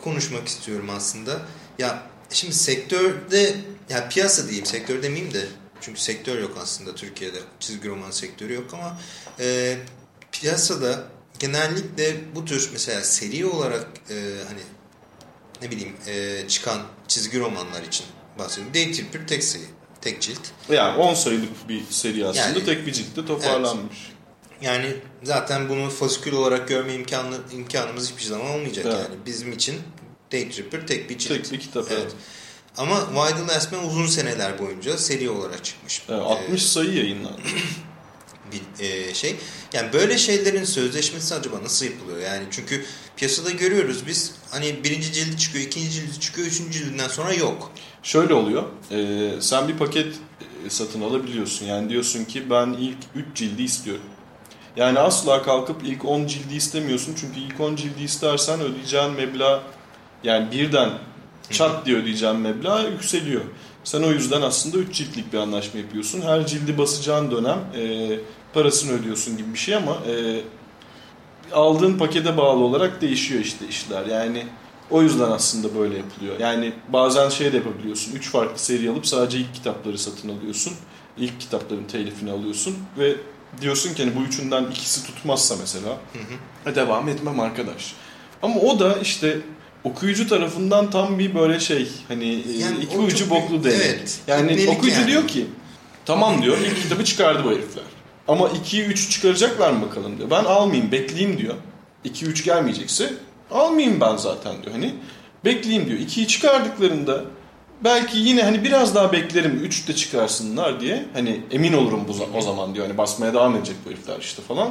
konuşmak istiyorum aslında. Ya şimdi sektörde ya piyasa diyeyim sektör demeyeyim de çünkü sektör yok aslında Türkiye'de çizgi roman sektörü yok ama e, piyasada genellikle bu tür mesela seri olarak e, hani ne bileyim e, çıkan çizgi romanlar için bahsediyorum. Day Tripper tek seri, tek cilt. Yani 10 sayılık bir seri aslında Yani- tek bir ciltte toparlanmış. Yani zaten bunu fasikül olarak görme imkanı, imkanımız hiçbir zaman olmayacak Evet. yani. Bizim için Day Tripper tek bir cilt. Tek bir kitap, evet. Ama the Last Man uzun seneler boyunca seri olarak çıkmış. Evet, Ee, 60 sayı yayınlandı. bir e, şey. Yani böyle şeylerin sözleşmesi acaba nasıl yapılıyor? Yani çünkü piyasada görüyoruz biz hani birinci cildi çıkıyor, ikinci cildi çıkıyor, üçüncü cildinden sonra yok. Şöyle oluyor. e, sen bir paket e, satın alabiliyorsun. Yani diyorsun ki ben ilk 3 cildi istiyorum. Yani asla kalkıp ilk 10 cildi istemiyorsun. Çünkü ilk 10 cildi istersen ödeyeceğin meblağ yani birden çat diye ödeyeceğin meblağ yükseliyor. Sen o yüzden aslında 3 ciltlik bir anlaşma yapıyorsun. Her cildi basacağın dönem e, parasını ödüyorsun gibi bir şey ama e, aldığın pakete bağlı olarak değişiyor işte işler. Yani o yüzden aslında böyle yapılıyor. Yani bazen şey de yapabiliyorsun. Üç farklı seri alıp sadece ilk kitapları satın alıyorsun. İlk kitapların telifini alıyorsun ve diyorsun ki hani bu üçünden ikisi tutmazsa mesela "E, devam etmem arkadaş. Ama o da işte okuyucu tarafından tam bir böyle şey hani e, Yani iki ucu boklu deney. evet, yani okuyucu yani. diyor ki tamam diyor ilk kitabı çıkardı bu herifler. Ama 2'yi 3'ü çıkaracaklar mı bakalım diyor. Ben almayayım bekleyeyim diyor. 2-3 gelmeyecekse almayayım ben zaten diyor. Hani bekleyeyim diyor. 2'yi çıkardıklarında belki yine hani biraz daha beklerim 3 de çıkarsınlar diye. Hani emin olurum bu o zaman diyor. Hani basmaya devam edecek bu herifler işte falan.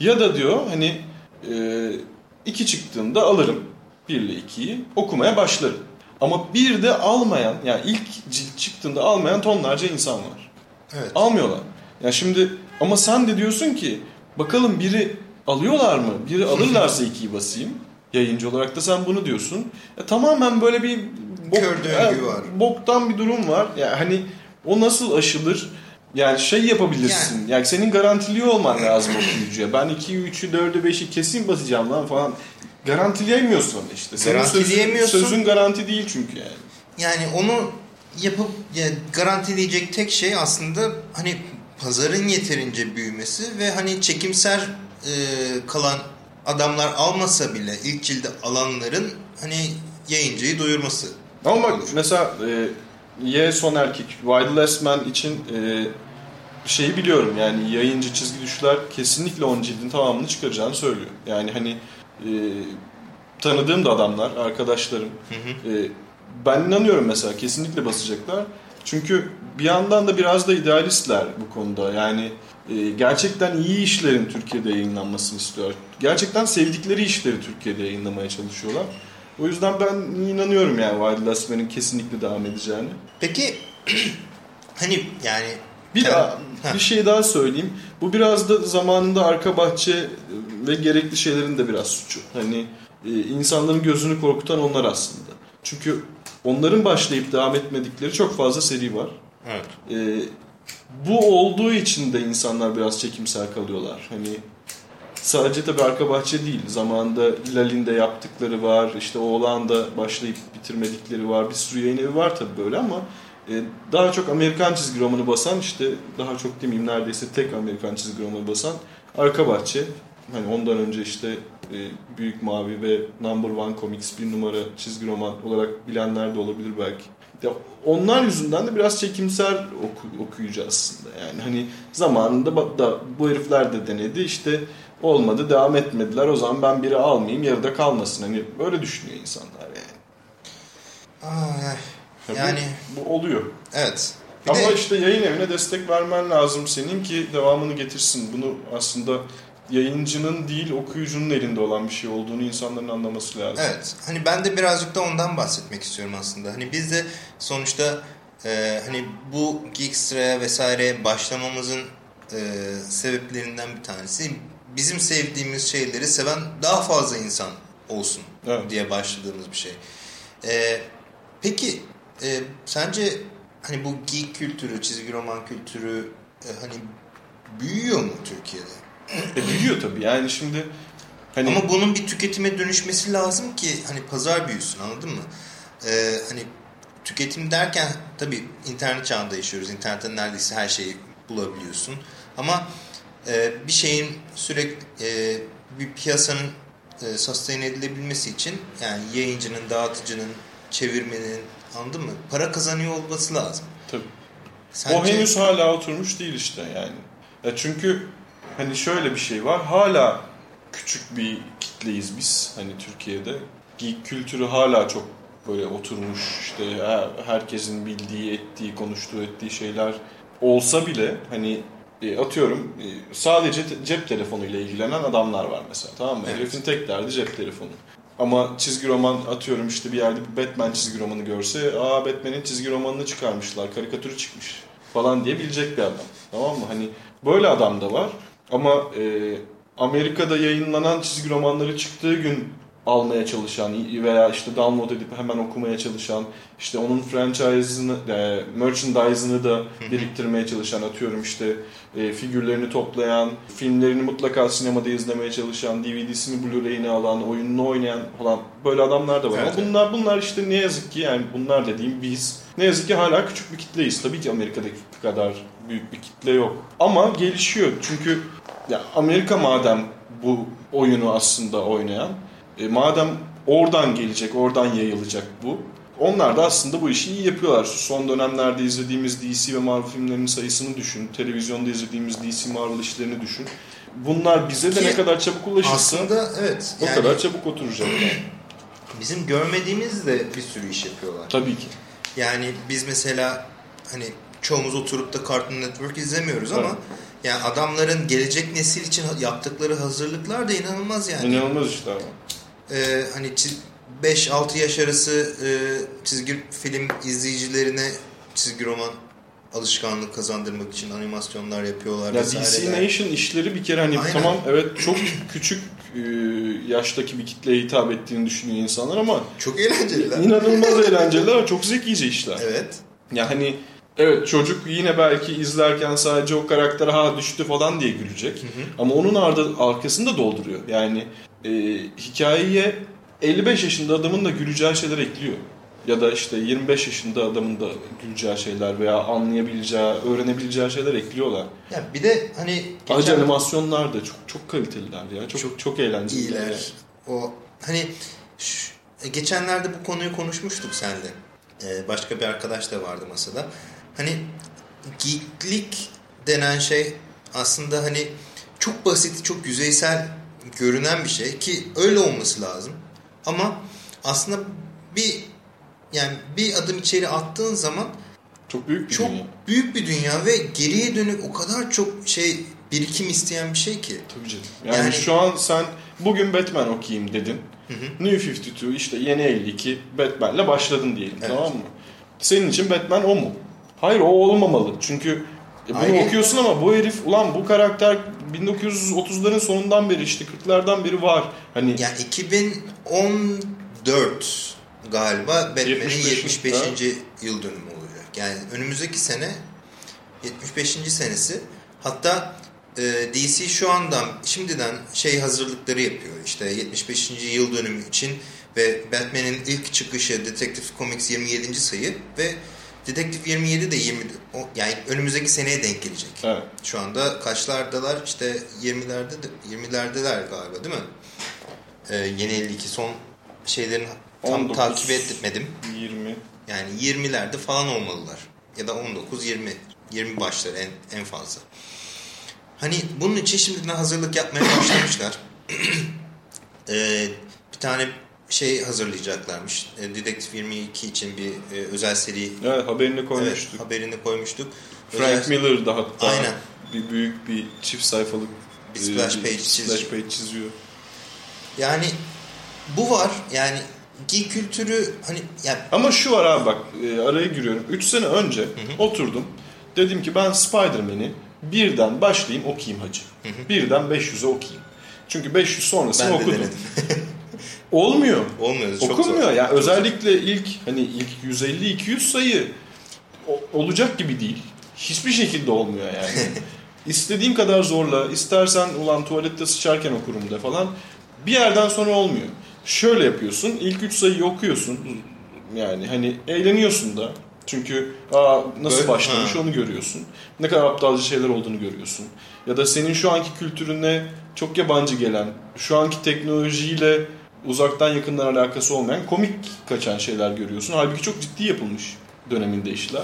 Ya da diyor hani 2 çıktığında alırım 1 ile 2'yi okumaya başlarım. Ama bir de almayan yani ilk cilt çıktığında almayan tonlarca insan var. Evet. Almıyorlar. Ya şimdi ama sen de diyorsun ki bakalım biri alıyorlar mı? Biri alırlarsa ikiyi basayım. Yayıncı olarak da sen bunu diyorsun. Ya tamamen böyle bir Kör döngü var. Boktan bir durum var. Ya hani o nasıl aşılır? Yani şey yapabilirsin. Yani, senin garantili olman lazım okuyucuya. Ben 2'yi, 3'ü, 4'ü, 5'i kesin basacağım lan falan. Garantileyemiyorsun işte. Senin sözün, Garantileyemiyorsun. sözün garanti değil çünkü yani. Yani onu yapıp yani garantileyecek tek şey aslında hani pazarın yeterince büyümesi ve hani çekimser e, kalan adamlar almasa bile ilk cildi alanların hani yayıncıyı doyurması. Ama bak olur. mesela e, Y son erkek Wild Last Man için e, şeyi biliyorum yani yayıncı çizgi düşler kesinlikle 10 cildin tamamını çıkaracağını söylüyor. Yani hani e, tanıdığım da adamlar, arkadaşlarım. E, ben inanıyorum mesela kesinlikle basacaklar. Çünkü bir yandan da biraz da idealistler bu konuda. Yani e, gerçekten iyi işlerin Türkiye'de yayınlanmasını istiyorlar. Gerçekten sevdikleri işleri Türkiye'de yayınlamaya çalışıyorlar. O yüzden ben inanıyorum yani Wild Last Man'in kesinlikle devam edeceğini. Peki hani yani Bir, daha, bir şey daha söyleyeyim. Bu biraz da zamanında arka bahçe ve gerekli şeylerin de biraz suçu. Hani e, insanların gözünü korkutan onlar aslında. Çünkü onların başlayıp devam etmedikleri çok fazla seri var. evet. E, bu olduğu için de insanlar biraz çekimsel kalıyorlar. Hani sadece tabii arka bahçe değil. Zamanında Lalin'de yaptıkları var. İşte Oğlan'da başlayıp bitirmedikleri var. Bir sürü yayın evi var tabii böyle ama daha çok Amerikan çizgi romanı basan işte daha çok demeyeyim neredeyse tek Amerikan çizgi romanı basan arka bahçe. Hani ondan önce işte e, Büyük Mavi ve Number One Comics bir numara çizgi roman olarak bilenler de olabilir belki. Ya onlar yüzünden de biraz çekimser oku, okuyucu aslında. Yani hani zamanında da bu herifler de denedi işte olmadı devam etmediler. O zaman ben biri almayayım yarıda kalmasın. Hani böyle düşünüyor insanlar yani. Ay, yani bu oluyor. evet. Bir Ama de- işte yayın evine destek vermen lazım senin ki devamını getirsin. Bunu aslında yayıncının değil okuyucunun elinde olan bir şey olduğunu insanların anlaması lazım. Evet. Hani ben de birazcık da ondan bahsetmek istiyorum aslında. Hani biz de sonuçta e, hani bu Geekstra'ya vesaire başlamamızın e, sebeplerinden bir tanesi bizim sevdiğimiz şeyleri seven daha fazla insan olsun Evet. diye başladığımız bir şey. E, peki e, sence hani bu geek kültürü, çizgi roman kültürü e, hani büyüyor mu Türkiye'de? E biliyor tabii yani şimdi hani Ama bunun bir tüketime dönüşmesi lazım ki hani pazar büyüsün anladın mı? Ee, hani tüketim derken tabii internet çağında yaşıyoruz. İnternetten neredeyse her şeyi bulabiliyorsun. Ama e, bir şeyin sürekli e, bir piyasanın e, sustain edilebilmesi için yani yayıncının, dağıtıcının, çevirmenin anladın mı? Para kazanıyor olması lazım. Tabii. Sence, O henüz hala oturmuş değil işte yani. Ya çünkü hani şöyle bir şey var. Hala küçük bir kitleyiz biz hani Türkiye'de. Geek kültürü hala çok böyle oturmuş işte her- herkesin bildiği, ettiği, konuştuğu, ettiği şeyler olsa bile hani e, atıyorum e, sadece cep telefonuyla ilgilenen adamlar var mesela tamam mı? Evet. Herifin tek derdi cep telefonu. Ama çizgi roman atıyorum işte bir yerde bir Batman çizgi romanı görse aa Batman'in çizgi romanını çıkarmışlar, karikatürü çıkmış falan diye bilecek bir adam. Tamam mı? Hani böyle adam da var ama e, Amerika'da yayınlanan çizgi romanları çıktığı gün almaya çalışan veya işte download edip hemen okumaya çalışan, işte onun franchise'ını, e, merchandise'ını da biriktirmeye çalışan, atıyorum işte e, figürlerini toplayan, filmlerini mutlaka sinemada izlemeye çalışan, DVD'sini, Blu-ray'ini alan, oyununu oynayan falan böyle adamlar da var. Evet, Ama bunlar bunlar işte ne yazık ki yani bunlar dediğim biz ne yazık ki hala küçük bir kitleyiz. Tabii ki Amerika'daki kadar büyük bir kitle yok. Ama gelişiyor çünkü ya Amerika madem bu oyunu aslında oynayan, e, madem oradan gelecek, oradan yayılacak bu. Onlar da aslında bu işi iyi yapıyorlar. Son dönemlerde izlediğimiz DC ve Marvel filmlerinin sayısını düşün. Televizyonda izlediğimiz DC Marvel işlerini düşün. Bunlar bize de Ki ne kadar çabuk ulaşırsa aslında evet o yani kadar çabuk oturacak. Bizim görmediğimiz de bir sürü iş yapıyorlar. Tabii ki. Yani biz mesela hani çoğumuz oturup da Cartoon Network izlemiyoruz ama Evet. yani adamların gelecek nesil için yaptıkları hazırlıklar da inanılmaz yani. İnanılmaz işler var. Ee, hani çiz- 5-6 yaş arası e, çizgi film izleyicilerine çizgi roman alışkanlığı kazandırmak için animasyonlar yapıyorlar Ya. DC Nation işleri bir kere hani Aynen. tamam evet çok küçük e, yaştaki bir kitleye hitap ettiğini düşünüyor insanlar ama Çok eğlenceliler. inanılmaz eğlenceliler çok zekice işler. evet. Ya hani evet çocuk yine belki izlerken sadece o karakter ha düştü falan diye gülecek. Ama onun ardı, arkasını da dolduruyor. Yani e, hikayeye 55 yaşında adamın da güleceği şeyler ekliyor. Ya da işte 25 yaşında adamın da güleceği şeyler veya anlayabileceği, öğrenebileceği şeyler ekliyorlar. Ya bir de hani Ayrıca geçen- animasyonlar da çok çok kaliteliler ya. Çok çok, çok eğlenceli. iyiler. O hani şu- e, geçenlerde bu konuyu konuşmuştuk seninle. Ee, başka bir arkadaş da vardı masada. Hani geeklik denen şey aslında hani çok basit, çok yüzeysel görünen bir şey ki öyle olması lazım. Ama aslında bir yani bir adım içeri attığın zaman Çok büyük bir çok dünya. büyük bir dünya ve geriye dönük o kadar çok şey birikim isteyen bir şey ki. Tabii canım. Yani, Yani- şu an sen bugün Batman okuyayım dedin. New 52 işte yeni 52 Batman'le başladın diyelim Evet. tamam mı? Senin için Batman o mu? Hayır o olmamalı. Çünkü e, bunu Aynen. okuyorsun ama bu herif ulan bu karakter 1930'ların sonundan beri işte 40'lardan beri var. Hani Yani 2014 galiba Batman'in 75. 75. ha? yıl dönümü olacak. Yani önümüzdeki sene 75. senesi. Hatta e, DC şu andan şimdiden şey hazırlıkları yapıyor. İşte 75. yıl dönümü için ve Batman'in ilk çıkışı Detective Comics 27. sayı ve Detective 27 de 20 o- yani önümüzdeki seneye denk gelecek. evet. Şu anda kaçlardalar? İşte 20'lerde de 20'lerdeler galiba değil mi? Ee, yeni 52 son şeylerin tam 19, takip etmedim. 20 Yani 20'lerde falan olmalılar. Ya da 19 20 20 başları en en fazla. Hani bunun için şimdiden hazırlık yapmaya başlamışlar. Ee, bir tane şey hazırlayacaklarmış. E, Detective 22 için bir e, özel seri evet haberini evet, koymuştuk. haberini koymuştuk. Frank Özel- Miller da hatta Aynen. bir büyük bir çift sayfalık Bir e, splash page splash çiziyor. page çiziyor. Yani bu var. Yani geek kültürü hani yani Ama şu var abi bak e, araya giriyorum. 3 sene önce oturdum. Dedim ki ben Spider-Man'i birden başlayayım okuyayım hacı. Birden 500'e okuyayım. Çünkü 500 sonrasını ben okudum. Olmuyor. Olmuyor. Çok Okunmuyor zor. ya. Özellikle ilk hani ilk 150-200 sayı olacak gibi değil. Hiçbir şekilde olmuyor yani. İstediğin kadar zorla, istersen ulan tuvalette sıçarken okurum de falan. Bir yerden sonra olmuyor. Şöyle yapıyorsun, ilk 3 sayıyı okuyorsun. Yani hani eğleniyorsun da. Çünkü aa, nasıl Böyle- başlamış ha. onu görüyorsun. Ne kadar aptalca şeyler olduğunu görüyorsun. Ya da senin şu anki kültürüne çok yabancı gelen, şu anki teknolojiyle uzaktan yakından alakası olmayan komik kaçan şeyler görüyorsun. Halbuki çok ciddi yapılmış döneminde işler.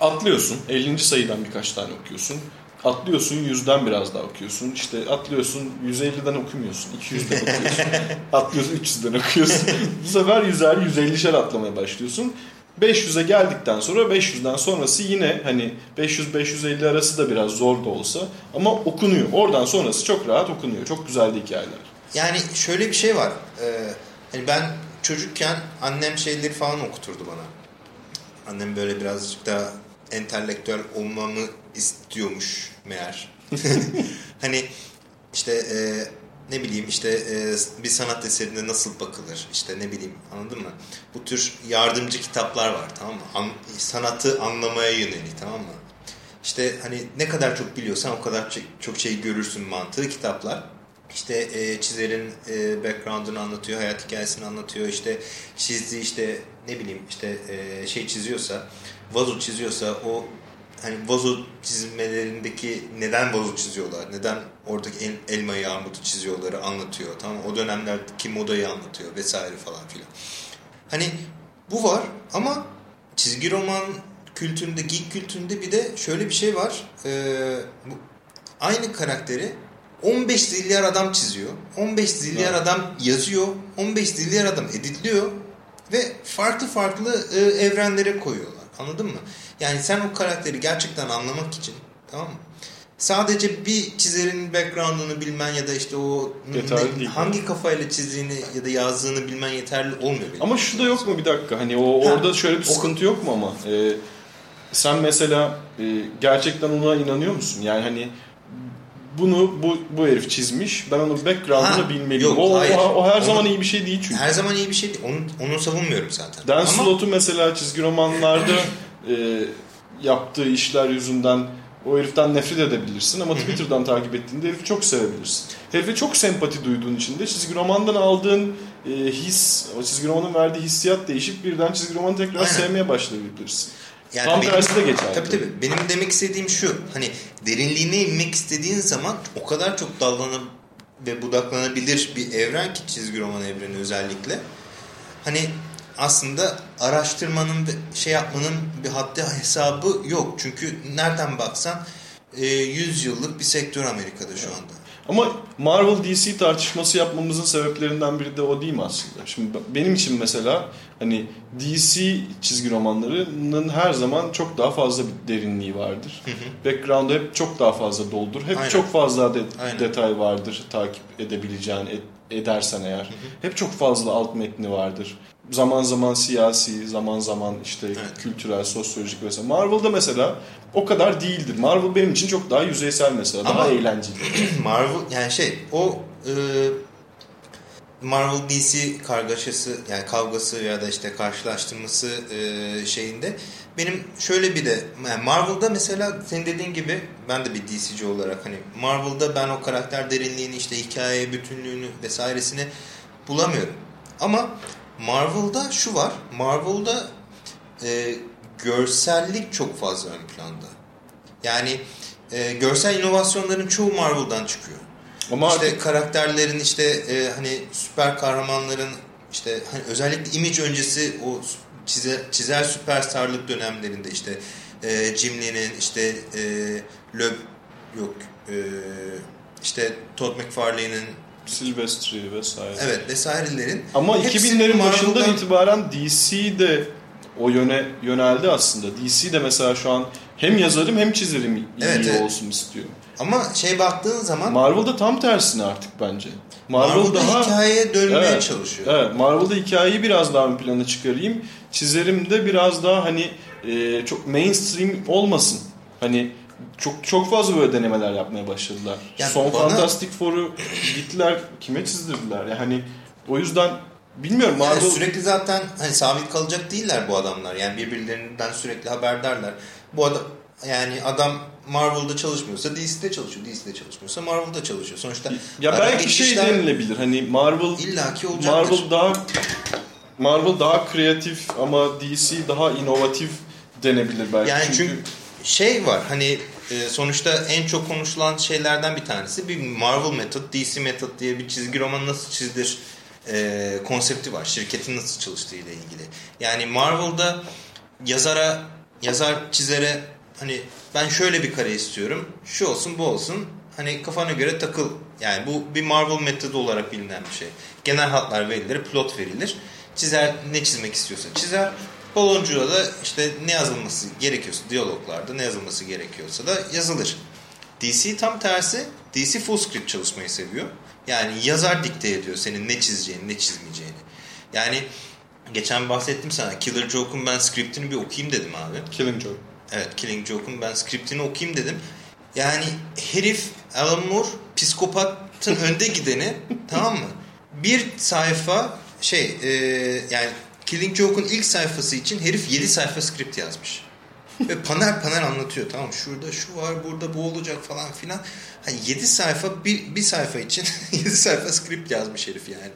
Atlıyorsun. 50. sayıdan birkaç tane okuyorsun. Atlıyorsun 100'den biraz daha okuyorsun. İşte atlıyorsun 150'den okumuyorsun. 200'den okuyorsun. atlıyorsun 300'den okuyorsun. Bu sefer 100'er 150'şer atlamaya başlıyorsun. 500'e geldikten sonra 500'den sonrası yine hani 500-550 arası da biraz zor da olsa ama okunuyor. Oradan sonrası çok rahat okunuyor. Çok güzel hikayeler. Yani şöyle bir şey var. Ee, hani ben çocukken annem şeyleri falan okuturdu bana. Annem böyle birazcık daha entelektüel olmamı istiyormuş meğer. hani işte e, ne bileyim işte e, bir sanat eserine nasıl bakılır işte ne bileyim anladın mı? Bu tür yardımcı kitaplar var tamam mı? An- sanatı anlamaya yönelik tamam mı? İşte hani ne kadar çok biliyorsan o kadar çok şey görürsün mantığı kitaplar. İşte e, çizerin e, background'unu anlatıyor, hayat hikayesini anlatıyor. İşte çizdiği işte ne bileyim işte e, şey çiziyorsa, vazo çiziyorsa o hani vazo çizmelerindeki neden vazo çiziyorlar, neden oradaki el, elmayı, armutu çiziyorları anlatıyor. Tamam? O dönemlerdeki modayı anlatıyor vesaire falan filan. Hani bu var ama çizgi roman kültüründe, geek kültüründe bir de şöyle bir şey var. Ee, bu, aynı karakteri 15 zilyar adam çiziyor. 15 zilyar Evet. adam yazıyor. 15 zilyar adam editliyor. Ve farklı farklı e, evrenlere koyuyorlar. Anladın mı? Yani sen o karakteri gerçekten anlamak için tamam mı? Sadece bir çizerin background'unu bilmen ya da işte o Yeterli ne- değil. hangi kafayla çizdiğini ya da yazdığını bilmen yeterli olmuyor. benim Ama şu da yok mu bir dakika hani o Ha, orada şöyle bir o- sıkıntı yok mu ama Ee, sen mesela e, gerçekten ona inanıyor musun? Yani hani bunu bu bu herif çizmiş. Ben onun background'ını bilmeliyim. yok, o, hayır. o, o her Onu- zaman iyi bir şey değil çünkü. Her zaman iyi bir şey değil. Onu, onu savunmuyorum zaten. Dan Ama Slott'u mesela çizgi romanlarda e, yaptığı işler yüzünden o heriften nefret edebilirsin ama Twitter'dan takip ettiğinde herifi çok sevebilirsin. Herife çok sempati duyduğun için de çizgi romandan aldığın e, his, o çizgi romanın verdiği hissiyat değişip birden çizgi romanı tekrar Aynen. sevmeye başlayabilirsin. Yani Tam benim- tersi de geçerli. Tabii tabii. Benim demek istediğim şu. Hani derinliğine inmek istediğin zaman o kadar çok dallanıp ve budaklanabilir bir evren ki çizgi roman evreni özellikle. Hani aslında araştırmanın şey yapmanın bir haddi hesabı yok. Çünkü nereden baksan e, 100 yıllık bir sektör Amerika'da şu anda. Ama Marvel DC tartışması yapmamızın sebeplerinden biri de o değil mi aslında? Şimdi benim için mesela hani DC çizgi romanlarının her zaman çok daha fazla bir derinliği vardır. Background'ı hep çok daha fazla doldur. Hep Aynen. çok fazla de- Aynen. detay vardır takip edebileceğin et- edersen eğer. Hep çok fazla alt metni vardır. Zaman zaman siyasi, zaman zaman işte Evet. kültürel, sosyolojik vesaire. Marvel'da mesela o kadar değildir. Marvel benim için çok daha yüzeysel mesela. Daha Ama- eğlenceli. Marvel yani şey o e, Marvel DC kargaşası yani kavgası ya da işte karşılaştırması e, şeyinde benim şöyle bir de yani Marvel'da mesela senin dediğin gibi ben de bir DC'ci olarak hani Marvel'da ben o karakter derinliğini işte hikaye bütünlüğünü vesairesini bulamıyorum. Ama Marvel'da şu var. Marvel'da e, görsellik çok fazla ön planda. Yani e, görsel inovasyonların çoğu Marvel'dan çıkıyor. Ama işte artık karakterlerin işte e, hani süper kahramanların işte hani özellikle image öncesi o çizer, çizer süperstarlık dönemlerinde işte e, Jim Lee'nin işte e, Löb yok e, işte Todd McFarlane'in Silvestri vesaire. evet vesairelerin Ama hepsi 2000'lerin başından Marvel'dan- itibaren DC de o yöne yöneldi aslında. DC de mesela şu an hem yazarım hem çizerim iyi Evet, evet. olsun istiyor. ama şey baktığın zaman Marvel'da tam tersine artık bence. Marvel Marvel'da daha hikayeye dönmeye Evet, çalışıyor. Evet, Marvel'da hikayeyi biraz daha ön plana çıkarayım. Çizerim de biraz daha hani e, çok mainstream olmasın. Hani çok çok fazla böyle denemeler yapmaya başladılar. Yani Son bana- Fantastic Four'u gittiler kime çizdirdiler? Yani hani o yüzden bilmiyorum Yani Marvel sürekli zaten hani sabit kalacak değiller bu adamlar. Yani birbirlerinden sürekli haberdarlar. Bu adam yani adam Marvel'da çalışmıyorsa DC'de çalışıyor. DC'de çalışmıyorsa Marvel'da çalışıyor. Sonuçta ya belki şey denilebilir. Hani Marvel illaki olacaktır. Marvel daha Marvel daha kreatif ama DC daha inovatif denebilir belki. Yani çünkü şey var hani e, sonuçta en çok konuşulan şeylerden bir tanesi bir Marvel Method, DC Method diye bir çizgi roman nasıl çizilir e, konsepti var. Şirketin nasıl çalıştığı ile ilgili. Yani Marvel'da yazara, yazar çizere hani ben şöyle bir kare istiyorum. Şu olsun bu olsun. Hani kafana göre takıl. Yani bu bir Marvel metodu olarak bilinen bir şey. Genel hatlar verilir, plot verilir. Çizer ne çizmek istiyorsa çizer. Baloncuğa da işte ne yazılması gerekiyorsa diyaloglarda ne yazılması gerekiyorsa da yazılır. DC tam tersi. DC full script çalışmayı seviyor. Yani yazar dikte ediyor senin ne çizeceğini, ne çizmeyeceğini. Yani geçen bahsettim sana. Killer Joke'un ben scriptini bir okuyayım dedim abi. Killing Joke. Evet Killing Joke'un ben scriptini okuyayım dedim. Yani herif Alan Moore psikopatın önde gideni tamam mı? Bir sayfa şey e, yani Killing Joke'un ilk sayfası için herif 7 sayfa script yazmış. Ve panel panel anlatıyor tamam? Şurada şu var burada bu olacak falan filan. Hani 7 sayfa bir, bir sayfa için 7 sayfa script yazmış herif yani.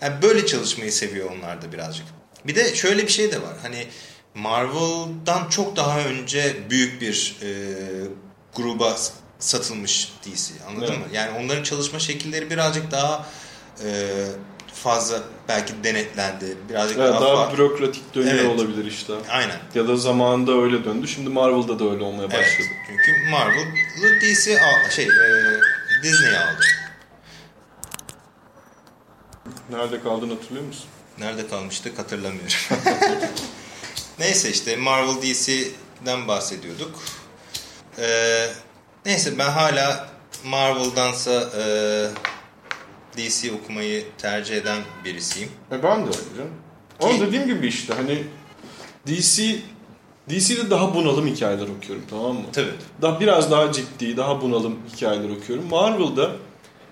Yani böyle çalışmayı seviyor onlar da birazcık. Bir de şöyle bir şey de var. Hani Marvel'dan çok daha önce büyük bir e, gruba satılmış DC anladın Evet. mı? Yani onların çalışma şekilleri birazcık daha e, fazla belki denetlendi. Birazcık Evet, daha, daha fa- bürokratik dönüyor Evet. olabilir işte. Aynen. Ya da zamanında öyle döndü. Şimdi Marvel'da da öyle olmaya Evet. başladı. Çünkü Marvel'ı DC al, şey e, Disney aldı. Nerede kaldığını hatırlıyor musun? Nerede kalmıştık hatırlamıyorum. Neyse işte Marvel DC'den bahsediyorduk. Ee, neyse ben hala Marvel'dansa e, DC okumayı tercih eden birisiyim. E ben de öyle canım. Ama dediğim gibi işte hani DC DC'de daha bunalım hikayeler okuyorum tamam mı? Tabii. Daha biraz daha ciddi, daha bunalım hikayeler okuyorum. Marvel'da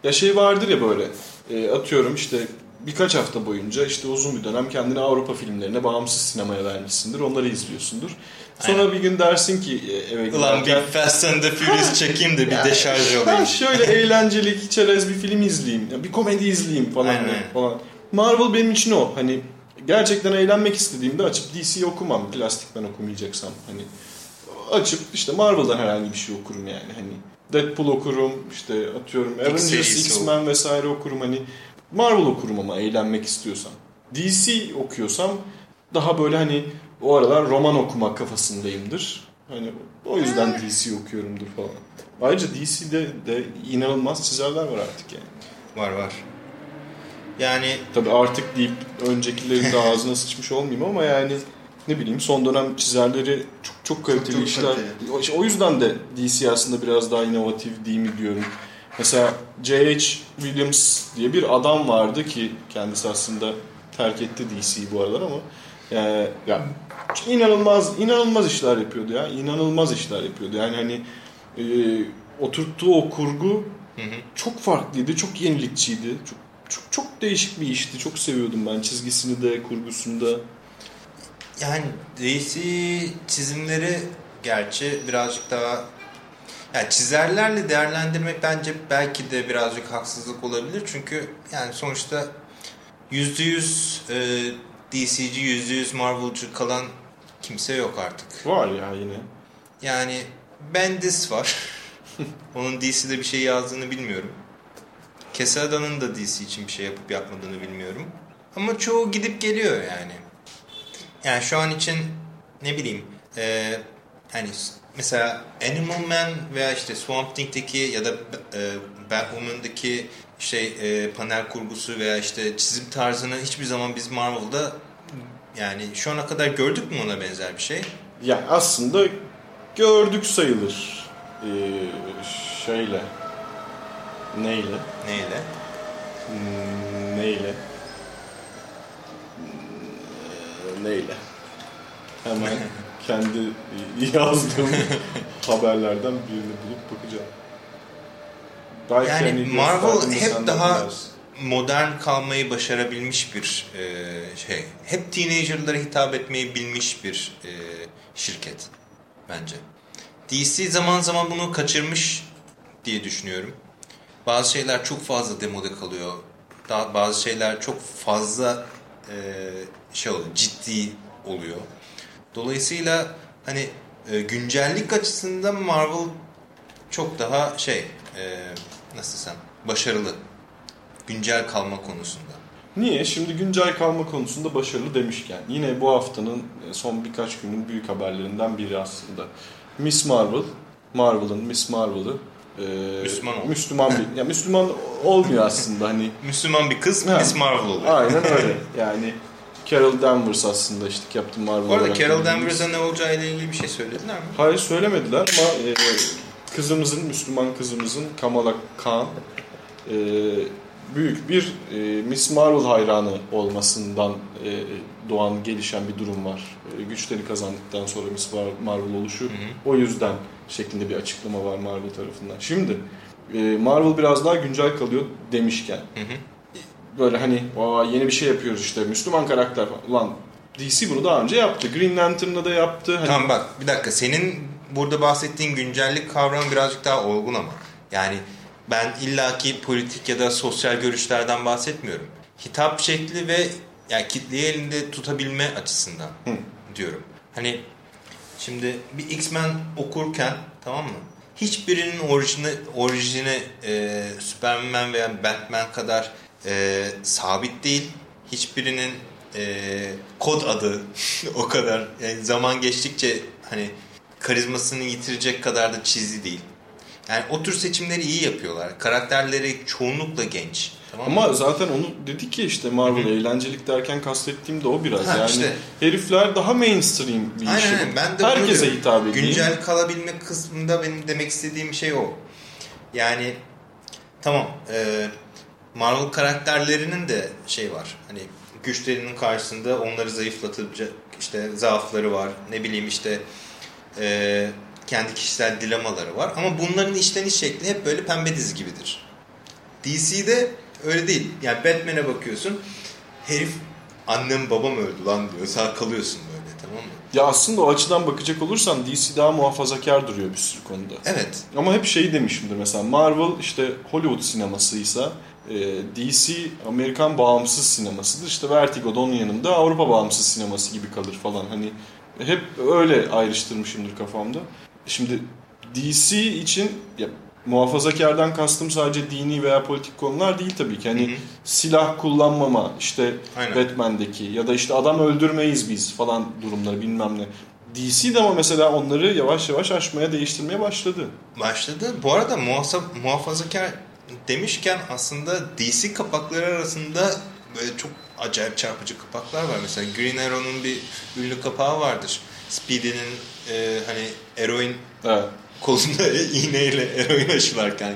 ya şey vardır ya böyle e, atıyorum işte birkaç hafta boyunca işte uzun bir dönem kendini Avrupa filmlerine bağımsız sinemaya vermişsindir. Onları izliyorsundur. Sonra Aynen. bir gün dersin ki e, eve Ulan giderken bir Fast and the Furious çekeyim de bir deşarj ben olayım. şöyle eğlenceli, çerez bir film izleyeyim, bir komedi izleyeyim falan Aynen. falan. Marvel benim için o. Hani gerçekten eğlenmek istediğimde açıp DC'yi okumam. Plastikten okumayacaksam hani açıp işte Marvel'dan herhangi bir şey okurum yani. Hani Deadpool okurum, işte atıyorum Avengers, X-Men vesaire okurum hani. Marvel okurum ama eğlenmek istiyorsam. DC okuyorsam daha böyle hani o aralar roman okuma kafasındayımdır. Hani o yüzden DC okuyorumdur falan. Ayrıca DC'de de inanılmaz çizerler var artık yani. Var var. Yani Tabii artık deyip öncekilerin de ağzına sıçmış olmayayım ama yani ne bileyim son dönem çizerleri çok çok kaliteli çok işler. kaliteli. O, yüzden de DC aslında biraz daha inovatif değil mi diyorum. Mesela J.H. Williams diye bir adam vardı ki kendisi aslında terk etti DC'yi bu aralar ama yani, ya inanılmaz inanılmaz işler yapıyordu ya. İnanılmaz işler yapıyordu. Yani hani e, oturttuğu o kurgu hı hı. çok farklıydı, çok yenilikçiydi. Çok çok çok değişik bir işti. Çok seviyordum ben çizgisini de, kurgusunu da. Yani DC çizimleri gerçi birazcık daha yani çizerlerle değerlendirmek bence belki de birazcık haksızlık olabilir. Çünkü yani sonuçta %100 e, DC'ci, %100 Marvel'cı kalan kimse yok artık. Var ya yine. Yani Bendis var. Onun DC'de bir şey yazdığını bilmiyorum. Quesada'nın da DC için bir şey yapıp yapmadığını bilmiyorum. Ama çoğu gidip geliyor yani. Yani şu an için ne bileyim e, hani mesela Animal Man veya işte Swamp Thing'deki ya da e, Batwoman'daki şey e, panel kurgusu veya işte çizim tarzını hiçbir zaman biz Marvel'da yani şu ana kadar gördük mü ona benzer bir şey? Yani aslında gördük sayılır. Ee, şeyle. Neyle? Neyle? Hmm, neyle? Hmm, Neyle? Hemen kendi yazdığım haberlerden birini bulup bakacağım. Belki Yani hani Marvel hep daha anlarsın. Modern kalmayı başarabilmiş bir e, şey. Hep teenager'lara hitap etmeyi bilmiş bir e, şirket bence. DC zaman zaman bunu kaçırmış diye düşünüyorum. Bazı şeyler çok fazla demode kalıyor. Daha bazı şeyler çok fazla e, şey oluyor, ciddi oluyor. Dolayısıyla hani e, güncellik açısından Marvel çok daha şey e, nasıl desem başarılı. Güncel kalma konusunda. Niye? Şimdi güncel kalma konusunda başarılı demişken yine bu haftanın e, son birkaç günün büyük haberlerinden biri aslında. Miss Marvel, Marvel'ın Miss Marvel'ı e, Müslüman oldu. Müslüman bir, ya Müslüman olmuyor aslında hani. Müslüman bir kız Ha. Miss Marvel oluyor. Aynen öyle. Yani Carol Danvers aslında işte Captain Marvel Bu arada Carol. Danvers'a ne olacağı ile ilgili bir şey söylediler mi? Hayır söylemediler ama e, kızımızın, Müslüman kızımızın Kamala Khan e, büyük bir e, Miss Marvel hayranı olmasından e, doğan gelişen bir durum var. E, güçleri kazandıktan sonra Miss Mar- Marvel oluşu o yüzden şeklinde bir açıklama var Marvel tarafından. Şimdi e, Marvel biraz daha güncel kalıyor demişken böyle hani Aa, yeni bir şey yapıyoruz işte Müslüman karakter falan. Ulan DC bunu daha önce yaptı. Green Lantern'da da yaptı. Hani Tamam bak bir dakika senin burada bahsettiğin güncellik kavramı birazcık daha olgun ama. Yani ben illaki politik ya da sosyal görüşlerden bahsetmiyorum. Hitap şekli ve yani kitleyi elinde tutabilme açısından diyorum. Hani şimdi bir X-Men okurken tamam mı? Hiçbirinin orijini, orijini e, Superman veya Batman kadar e, sabit değil. Hiçbirinin e, kod adı o kadar yani zaman geçtikçe hani karizmasını yitirecek kadar da çizgi değil. Yani o tür seçimleri iyi yapıyorlar. Karakterleri çoğunlukla genç. Tamam mı? Ama zaten onu dedik ki işte Marvel eğlencelik derken kastettiğim de o biraz. Ha, yani işte. herifler daha mainstream bir Aynen, bu. aynen. Ben de Herkese hitap ediyor. Güncel kalabilme kısmında benim demek istediğim şey o. Yani tamam e, Marvel karakterlerinin de şey var. Hani güçlerinin karşısında onları zayıflatacak işte zaafları var. Ne bileyim işte e, kendi kişisel dilemaları var. Ama bunların işleniş şekli hep böyle pembe dizi gibidir. DC'de öyle değil. Yani Batman'e bakıyorsun. Herif annem babam öldü lan diyor. Sen kalıyorsun böyle tamam mı? Ya aslında o açıdan bakacak olursan DC daha muhafazakar duruyor bir sürü konuda. Evet. Ama hep şeyi demişimdir mesela Marvel işte Hollywood sinemasıysa e, DC Amerikan bağımsız sinemasıdır. İşte Vertigo da onun yanında Avrupa bağımsız sineması gibi kalır falan. Hani hep öyle ayrıştırmışımdır kafamda. Şimdi DC için ya, muhafazakardan kastım sadece dini veya politik konular değil tabii ki. Hani Hı hı. silah kullanmama işte Aynen. Batman'deki ya da işte adam öldürmeyiz biz falan durumları bilmem ne. DC de ama mesela onları yavaş yavaş aşmaya değiştirmeye başladı. Başladı. Bu arada muhasa, muhafazakar demişken aslında DC kapakları arasında böyle çok acayip çarpıcı kapaklar var. Mesela Green Arrow'nun bir ünlü kapağı vardır. Speedy'nin e, hani eroin Evet. kolunda iğneyle eroin aşılarken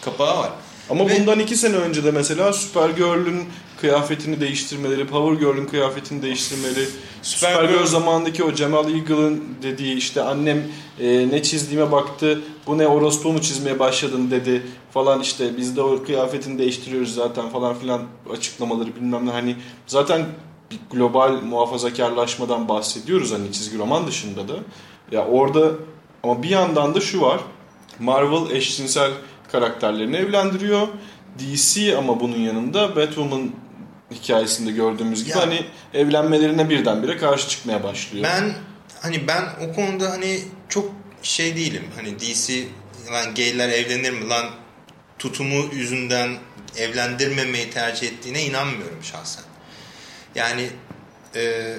kapağı var. Ama Ve- bundan iki sene önce de mesela Supergirl'ün kıyafetini değiştirmeleri, Power Girl'ün kıyafetini değiştirmeleri, Supergirl- Supergirl zamandaki o Cemal Eagle'ın dediği işte annem e, ne çizdiğime baktı, bu ne orospu mu çizmeye başladın dedi falan işte biz de o kıyafetini değiştiriyoruz zaten falan filan açıklamaları bilmem ne hani zaten bir global muhafazakarlaşmadan bahsediyoruz hani çizgi roman dışında da. Ya orada ama bir yandan da şu var. Marvel eşcinsel karakterlerini evlendiriyor. DC ama bunun yanında Batwoman hikayesinde gördüğümüz gibi Ya. hani evlenmelerine birdenbire karşı çıkmaya başlıyor. Ben hani ben o konuda hani çok şey değilim. Hani DC lan gayler evlenir mi lan tutumu yüzünden evlendirmemeyi tercih ettiğine inanmıyorum şahsen. Yani e,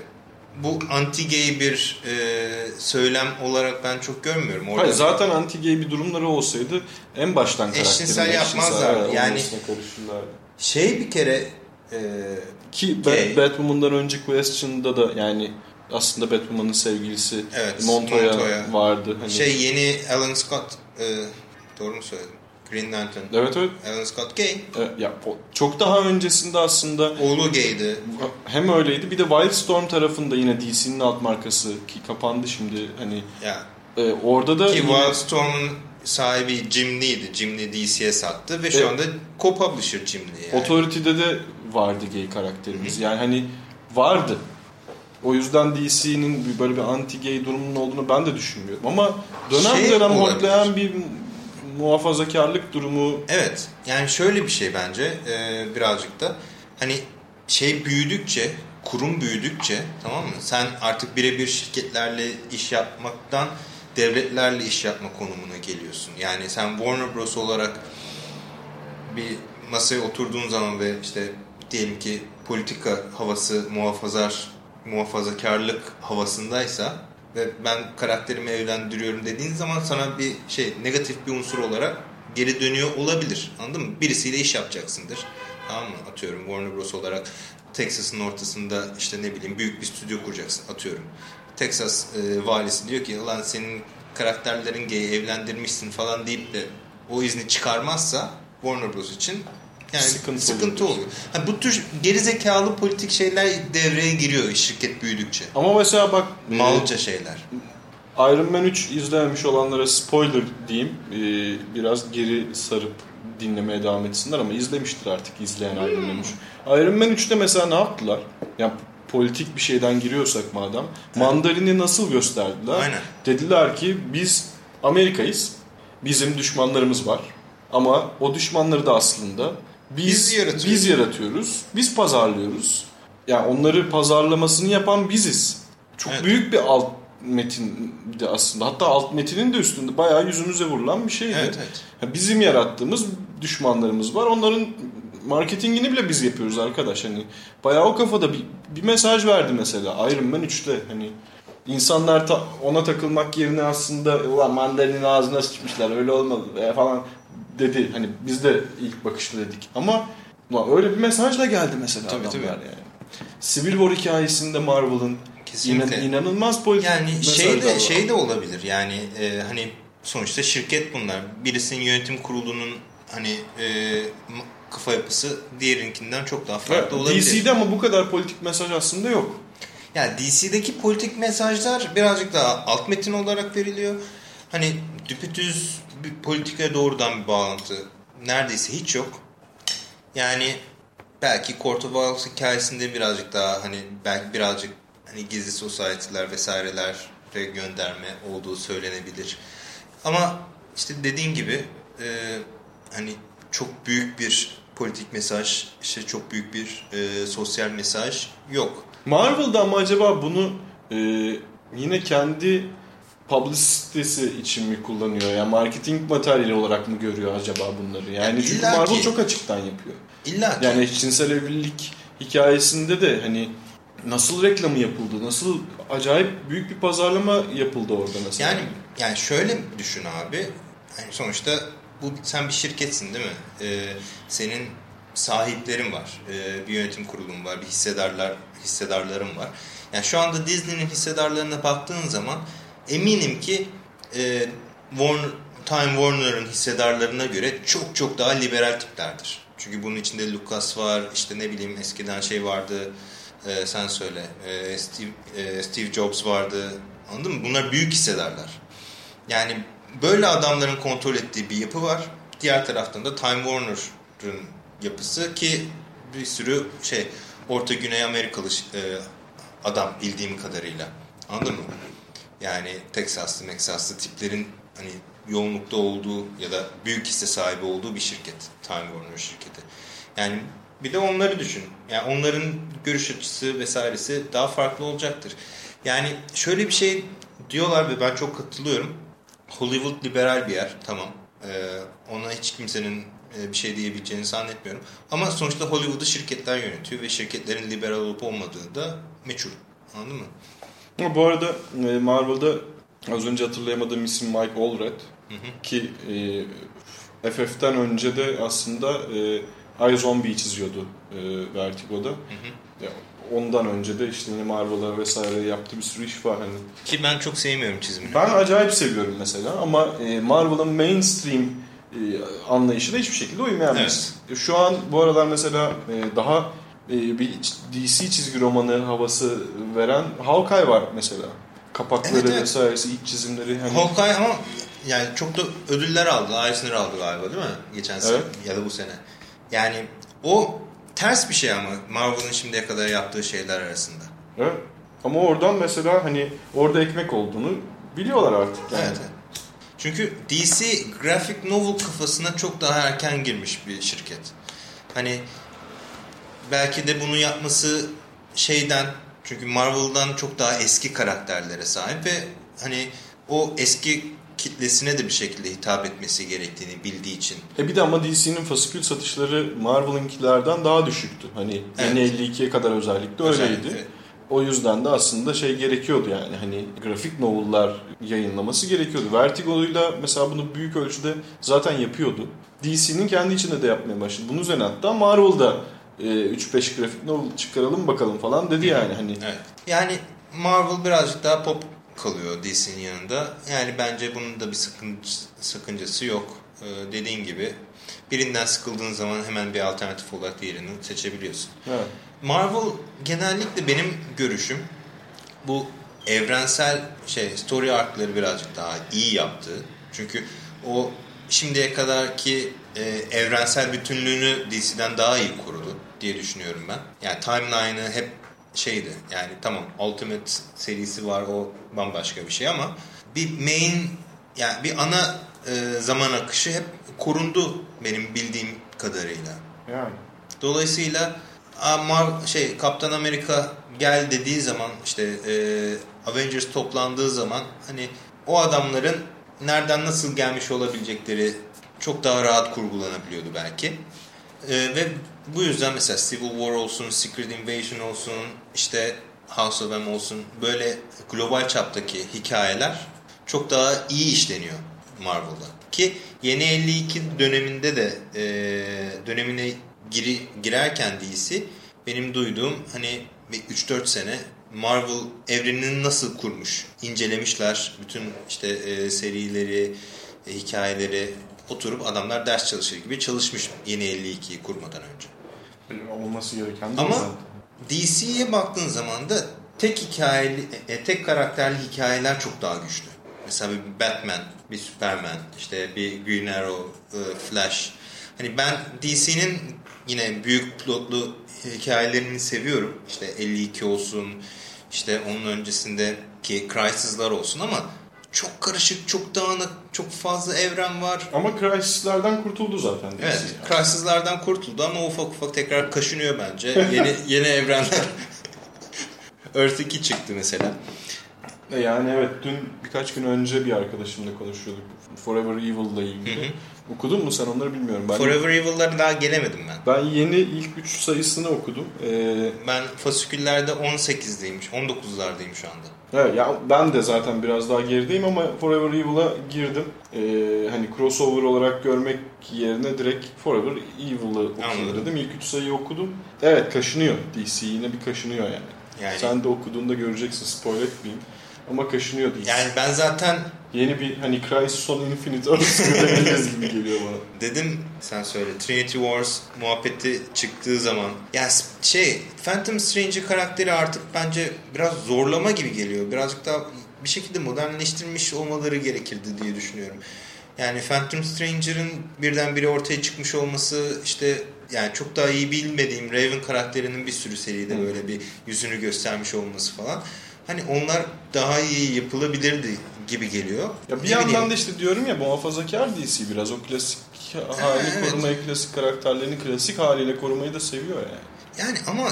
bu anti-gay bir e, söylem olarak ben çok görmüyorum. Orada Hayır, zaten anti-gay bir durumları olsaydı en baştan karakterin Eşcinsel yapmazlardı. Yani- şey bir kere e, Ki Gay. Bat- Batwoman'dan önce Question'da da yani aslında Batwoman'ın sevgilisi Evet, Montoya, Montoya. vardı. Hani, şey yeni Alan Scott e, doğru mu söyledim? Green Lantern. Evet evet. Alan Scott gay. E, Ya, çok daha öncesinde aslında Oğlu gaydi. hem öyleydi bir de Wildstorm tarafında yine DC'nin alt markası ki kapandı şimdi hani Ya e, orada da Ki yine- Wildstorm'un sahibi Jim Lee'di. Jim Lee DC'ye sattı ve şu Evet. anda co-publisher Jim Lee. Yani. Authority'de de vardı gay karakterimiz. Yani hani vardı. O yüzden DC'nin böyle bir anti-gay durumunun olduğunu ben de düşünmüyorum. Ama dönem Şey dönem hortlayan bir muhafazakarlık durumu Evet. Yani şöyle bir şey bence e, birazcık da hani şey büyüdükçe kurum büyüdükçe tamam mı? Sen artık birebir şirketlerle iş yapmaktan devletlerle iş yapma konumuna geliyorsun. Yani sen Warner Bros olarak bir masaya oturduğun zaman ve işte diyelim ki politika havası muhafazar muhafazakarlık havasındaysa ve ben karakterimi evlendiriyorum dediğin zaman sana bir şey negatif bir unsur olarak geri dönüyor olabilir. Anladın mı? Birisiyle iş yapacaksındır. Tamam mı? Atıyorum Warner Bros olarak Texas'ın ortasında işte ne bileyim büyük bir stüdyo kuracaksın atıyorum. Texas e, valisi diyor ki ulan senin karakterlerin gay evlendirmişsin falan deyip de o izni çıkarmazsa Warner Bros için yani Sıkıntı sıkıntı, olur. oluyor. Ha, bu tür gerizekalı politik şeyler devreye giriyor şirket büyüdükçe. Ama mesela bak e, Malca şeyler. Iron Man 3 izlememiş olanlara spoiler diyeyim. Ee, biraz geri sarıp dinlemeye devam etsinler ama izlemiştir artık izleyen Iron Man 3. Iron Man 3'te mesela ne yaptılar? Yani politik bir şeyden giriyorsak madem. Mandarin'i nasıl gösterdiler? Aynen. Dediler ki biz Amerika'yız. Bizim düşmanlarımız var. Ama o düşmanları da aslında biz Biz yaratıyoruz. biz yaratıyoruz. Biz pazarlıyoruz. Yani onları pazarlamasını yapan biziz. Çok Evet. büyük bir alt metindi aslında. Hatta alt metinin de üstünde bayağı yüzümüze vurulan bir şeydi. Evet, evet. Bizim yarattığımız düşmanlarımız var. Onların marketingini bile biz yapıyoruz arkadaş. Hani bayağı o kafada bir, bir mesaj verdi mesela Iron Man 3'te. Hani insanlar ta- ona takılmak yerine aslında ulan mandalinin ağzına sıçmışlar öyle olmadı e, falan dedi. Hani biz de ilk bakışta dedik. Ama ulan öyle bir mesajla geldi mesela Tabii, adamlar tabii. yani. Civil War hikayesinde Marvel'ın Kesinlikle. inan- inanılmaz politik Yani şey de var. şey de olabilir. Yani e, hani sonuçta şirket bunlar. Birisinin yönetim kurulunun hani e, kafa yapısı diğerinkinden çok daha farklı Evet, olabilir. DC'de ama bu kadar politik mesaj aslında yok. Yani DC'deki politik mesajlar birazcık daha alt metin olarak veriliyor. Hani düpedüz bir politikaya doğrudan bir bağlantı neredeyse hiç yok. Yani belki Owls hikayesinde birazcık daha hani belki birazcık hani gizli society'ler vesaireler gönderme olduğu söylenebilir. Ama işte dediğin gibi e, hani çok büyük bir politik mesaj, işte çok büyük bir e, sosyal mesaj yok. Marvel'da ama acaba bunu e, yine kendi publicitesi için mi kullanıyor? Yani marketing materyali olarak mı görüyor acaba bunları? Yani çünkü illa Marvel ki. çok açıktan yapıyor. İlla ki. Yani eşcinsel evlilik hikayesinde de hani nasıl reklamı yapıldı? Nasıl acayip büyük bir pazarlama yapıldı orada mesela. Yani yani şöyle düşün abi. Yani sonuçta bu sen bir şirketsin değil mi? Ee, senin sahiplerin var. Ee, bir yönetim kurulun var. Bir hissedarlar hissedarların var. Yani şu anda Disney'nin hissedarlarına baktığın zaman eminim ki e, Warner, Time Warner'ın hissedarlarına göre çok çok daha liberal tiplerdir. Çünkü bunun içinde Lucas var, işte ne bileyim eskiden şey vardı, e, sen söyle, e, Steve, e, Steve Jobs vardı, anladın mı? Bunlar büyük hissedarlar. Yani böyle adamların kontrol ettiği bir yapı var. Diğer taraftan da Time Warner'ın yapısı ki bir sürü şey Orta Güney Amerikalı e, adam bildiğim kadarıyla. Anladın mı? Yani Teksaslı, Meksaslı tiplerin hani yoğunlukta olduğu ya da büyük hisse sahibi olduğu bir şirket. Time Warner şirketi. Yani bir de onları düşün. Yani onların görüş açısı vesairesi daha farklı olacaktır. Yani şöyle bir şey diyorlar ve ben çok katılıyorum. Hollywood liberal bir yer. Tamam. Ee, ona hiç kimsenin e, bir şey diyebileceğini zannetmiyorum. Ama sonuçta Hollywood'u şirketler yönetiyor ve şirketlerin liberal olup olmadığı da meçhul. Anladın mı? Ama bu arada e, Marvel'da az önce hatırlayamadığım isim Mike Allred ki e, FF'ten önce de aslında e, iZombie çiziyordu e, Vertigo'da. Ya, ondan önce de işte yine Marvel'a vesaire yaptığı bir sürü iş var hani. Ki ben çok sevmiyorum çizimini. Ben acayip seviyorum mesela ama e, Marvel'ın mainstream e, anlayışıyla hiçbir şekilde uymayamaz. Şu an bu aralar mesela e, daha bir DC çizgi romanı havası veren Hawkeye var mesela. Kapakları Evet, evet. vesairesi, iç çizimleri. Hani... Hawkeye ama yani çok da ödüller aldı. Eisner aldı galiba değil mi? Geçen sene Evet. ya da bu sene. Yani o ters bir şey ama Marvel'ın şimdiye kadar yaptığı şeyler arasında. Evet. Ama oradan mesela hani orada ekmek olduğunu biliyorlar artık. Yani. Evet. evet. Çünkü DC graphic novel kafasına çok daha erken girmiş bir şirket. Hani belki de bunu yapması şeyden çünkü Marvel'dan çok daha eski karakterlere sahip ve hani o eski kitlesine de bir şekilde hitap etmesi gerektiğini bildiği için. E bir de ama DC'nin fasikül satışları Marvel'ınkilerden daha düşüktü. Hani Evet. 52'ye kadar özellikle öyleydi. Özellikle. O yüzden de aslında şey gerekiyordu yani hani grafik novel'lar yayınlaması gerekiyordu. Vertigo'yla mesela bunu büyük ölçüde zaten yapıyordu. DC'nin kendi içinde de yapmaya başladı. Bunun üzerine hatta Marvel'da 3-5 grafik novel çıkaralım bakalım falan dedi yani hani. Evet. Yani Marvel birazcık daha pop kalıyor DC'nin yanında. Yani bence bunun da bir sakıncası, sakıncası yok. Ee, dediğin gibi birinden sıkıldığın zaman hemen bir alternatif olarak diğerini seçebiliyorsun. Evet. Marvel genellikle benim görüşüm bu evrensel şey story arc'ları birazcık daha iyi yaptı. Çünkü o şimdiye kadarki e, evrensel bütünlüğünü DC'den daha iyi korudu diye düşünüyorum ben. Yani timeline'ı hep şeydi. Yani tamam Ultimate serisi var o bambaşka bir şey ama bir main yani bir ana e, zaman akışı hep korundu benim bildiğim kadarıyla. Yani. Dolayısıyla ama şey Kaptan Amerika gel dediği zaman işte e, Avengers toplandığı zaman hani o adamların nereden nasıl gelmiş olabilecekleri çok daha rahat kurgulanabiliyordu belki. E, ve bu yüzden mesela Civil War olsun, Secret Invasion olsun, işte House of M olsun böyle global çaptaki hikayeler çok daha iyi işleniyor Marvel'da. Ki yeni 52 döneminde de e, dönemine giri, girerken DC benim duyduğum hani bir 3-4 sene Marvel evrenini nasıl kurmuş incelemişler. Bütün işte e, serileri, e, hikayeleri oturup adamlar ders çalışır gibi çalışmış yeni 52'yi kurmadan önce. Olması gereken de Ama. DC'ye baktığın zaman da tek hikayeli, e, tek karakterli hikayeler çok daha güçlü. Mesela bir Batman, bir Superman, işte bir Green Arrow, e, Flash. Hani ben DC'nin yine büyük plotlu hikayelerini seviyorum. İşte 52 olsun, işte onun öncesindeki Crisis'lar olsun ama çok karışık, çok dağınık, çok fazla evren var. Ama Crisis'lerden kurtuldu zaten. Evet, yani. Crisis'lardan kurtuldu ama ufak ufak tekrar kaşınıyor bence. Yeni yeni evrenler. Earth 2 çıktı mesela. E Yani evet dün birkaç gün önce bir arkadaşımla konuşuyorduk. Forever Evil'la ilgili. Hı hı. Okudun mu sen onları bilmiyorum. Ben, Forever Evil'lara daha gelemedim ben. ben yeni ilk 3 sayısını okudum. Ee, Ben fasiküllerde 18'deymiş, 19'lardayım şu anda. evet ya ben de zaten biraz daha gerideyim ama Forever Evil'a girdim. Ee, hani crossover olarak görmek yerine direkt Forever Evil'ı Anladım. dedim. İlk 3 sayıyı okudum. Evet kaşınıyor. DC yine bir kaşınıyor yani. Yani Sen de okuduğunda göreceksin spoil etmeyeyim. Ama kaşınıyor DC. yani ben zaten Yeni bir hani Crisis on Infinite arasında denebiliriz gibi geliyor bana. dedim sen söyle Trinity Wars muhabbeti çıktığı zaman ya s- şey Phantom Strange karakteri artık bence biraz zorlama gibi geliyor. Birazcık daha bir şekilde modernleştirilmiş olmaları gerekirdi diye düşünüyorum. Yani Phantom Stranger'ın birdenbire ortaya çıkmış olması işte yani çok daha iyi bilmediğim Raven karakterinin bir sürü seride böyle bir yüzünü göstermiş olması falan. Hani onlar daha iyi yapılabilirdi gibi geliyor. Ya bir Ne yandan bileyim. da işte diyorum ya muhafazakar DC biraz o klasik halini evet. korumayı, klasik karakterlerini klasik haliyle korumayı da seviyor yani. Yani ama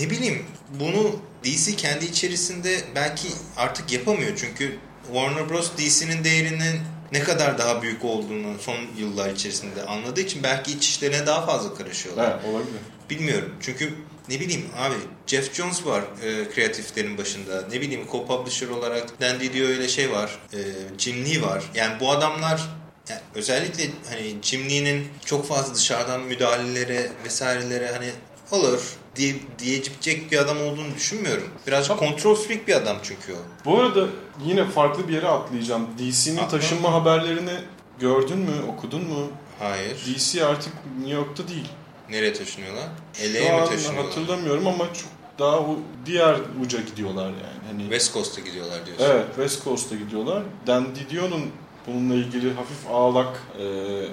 ne bileyim bunu DC kendi içerisinde belki artık yapamıyor. Çünkü Warner Bros. DC'nin değerinin ne kadar daha büyük olduğunu son yıllar içerisinde anladığı için belki iç işlerine daha fazla karışıyorlar. Evet olabilir. Bilmiyorum. Çünkü ne bileyim abi Jeff Jones var e, kreatiflerin başında. Ne bileyim co-publisher olarak Dan Didio ile şey var. E, Jim Lee var. Yani bu adamlar yani özellikle hani Jim Lee'nin çok fazla dışarıdan müdahalelere vesairelere hani olur diye, diyecek bir adam olduğunu düşünmüyorum. Birazcık kontrol freak bir adam çünkü o. Bu arada yine farklı bir yere atlayacağım. DC'nin taşınma haberlerini gördün mü, okudun mu? Hayır. DC artık New York'ta değil. Nereye taşınıyorlar? Şu LA'ye mi an taşınıyorlar? hatırlamıyorum ama çok daha diğer uca gidiyorlar yani. Hani West Coast'a gidiyorlar diyorsun. Evet, West Coast'a gidiyorlar. Dan Didio'nun bununla ilgili hafif ağlak e,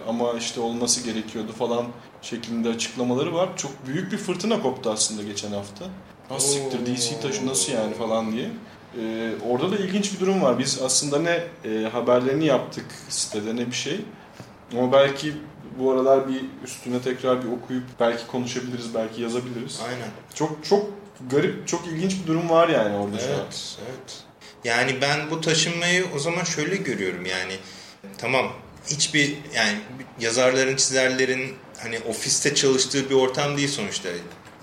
ama işte olması gerekiyordu falan şeklinde açıklamaları var. Çok büyük bir fırtına koptu aslında geçen hafta. Nasıl siktir DC taşı nasıl yani falan diye. E, orada da ilginç bir durum var. Biz aslında ne e, haberlerini yaptık sitede ne bir şey. Ama belki bu aralar bir üstüne tekrar bir okuyup belki konuşabiliriz, belki yazabiliriz. Aynen. Çok çok garip, çok ilginç bir durum var yani orada şu an. Evet, evet. Yani ben bu taşınmayı o zaman şöyle görüyorum yani tamam hiçbir yani yazarların çizerlerin hani ofiste çalıştığı bir ortam değil sonuçta.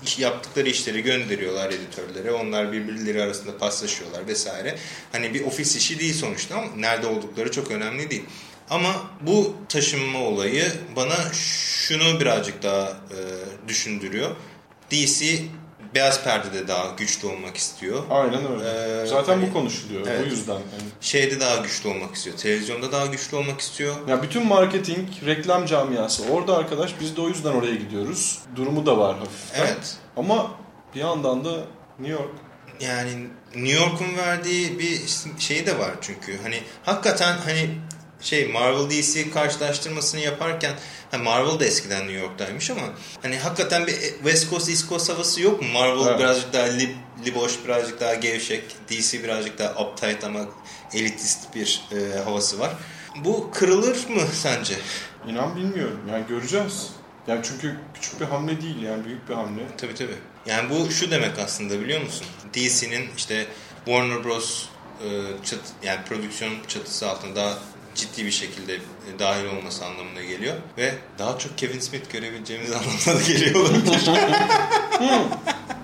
İş, yaptıkları işleri gönderiyorlar editörlere. Onlar birbirleri arasında paslaşıyorlar vesaire. Hani bir ofis işi değil sonuçta ama nerede oldukları çok önemli değil. Ama bu taşınma olayı bana şunu birazcık daha e, düşündürüyor. DC beyaz perdede daha güçlü olmak istiyor. Aynen öyle. Ee, Zaten hani- bu konuşuluyor. Evet. Bu yüzden. Yani. Şeyde daha güçlü olmak istiyor. Televizyonda daha güçlü olmak istiyor. Ya bütün marketing, reklam camiası orada arkadaş. Biz de o yüzden oraya gidiyoruz. Durumu da var hafiften. Evet. Ama bir yandan da New York. Yani New York'un verdiği bir şey de var çünkü. Hani hakikaten hani şey Marvel DC karşılaştırmasını yaparken Marvel da eskiden New York'taymış ama hani hakikaten bir West Coast East Coast havası yok mu? Marvel Evet. birazcık daha lib, liboş, birazcık daha gevşek. DC birazcık daha uptight ama elitist bir e, havası var. Bu kırılır mı sence? İnan bilmiyorum. Yani göreceğiz. Yani çünkü küçük bir hamle değil yani büyük bir hamle. Tabii tabii. Yani bu şu demek aslında biliyor musun? DC'nin işte Warner Bros. e, çat, yani prodüksiyon çatısı altında daha ciddi bir şekilde e, dahil olması anlamına geliyor. Ve daha çok Kevin Smith görebileceğimiz anlamına da geliyor olabilir.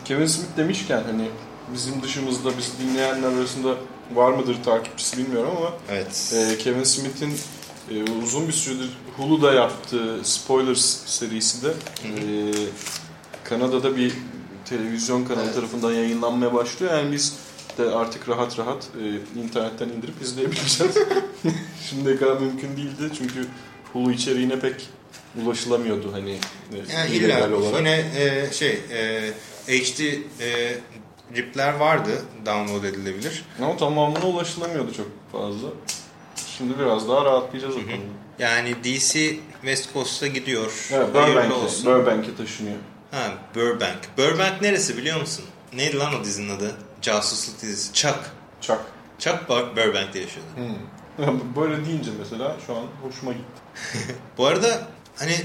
Kevin Smith demişken hani bizim dışımızda bizi dinleyenler arasında var mıdır takipçisi bilmiyorum ama evet. e, Kevin Smith'in e, uzun bir süredir Hulu'da yaptığı Spoilers serisi de e, Kanada'da bir televizyon kanalı Evet. tarafından yayınlanmaya başlıyor. Yani biz de artık rahat rahat e, internetten indirip izleyebileceğiz. Şimdiye kadar mümkün değildi çünkü Hulu içeriğine pek ulaşılamıyordu hani e, Yani illegal olarak. yine e, şey e, HD e, ripler vardı download edilebilir. Ama tamamına ulaşılamıyordu çok fazla. Şimdi biraz daha rahatlayacağız o konuda. Yani DC West Coast'a gidiyor. Evet, Burbank'e, olsun. Burbank'e taşınıyor. Ha, Burbank. Burbank neresi biliyor musun? Neydi lan o dizinin adı? Casusluk dizisi. Chuck. Chuck Bur- Burbank'te yaşıyordu. Hmm. Böyle deyince mesela şu an hoşuma gitti. Bu arada hani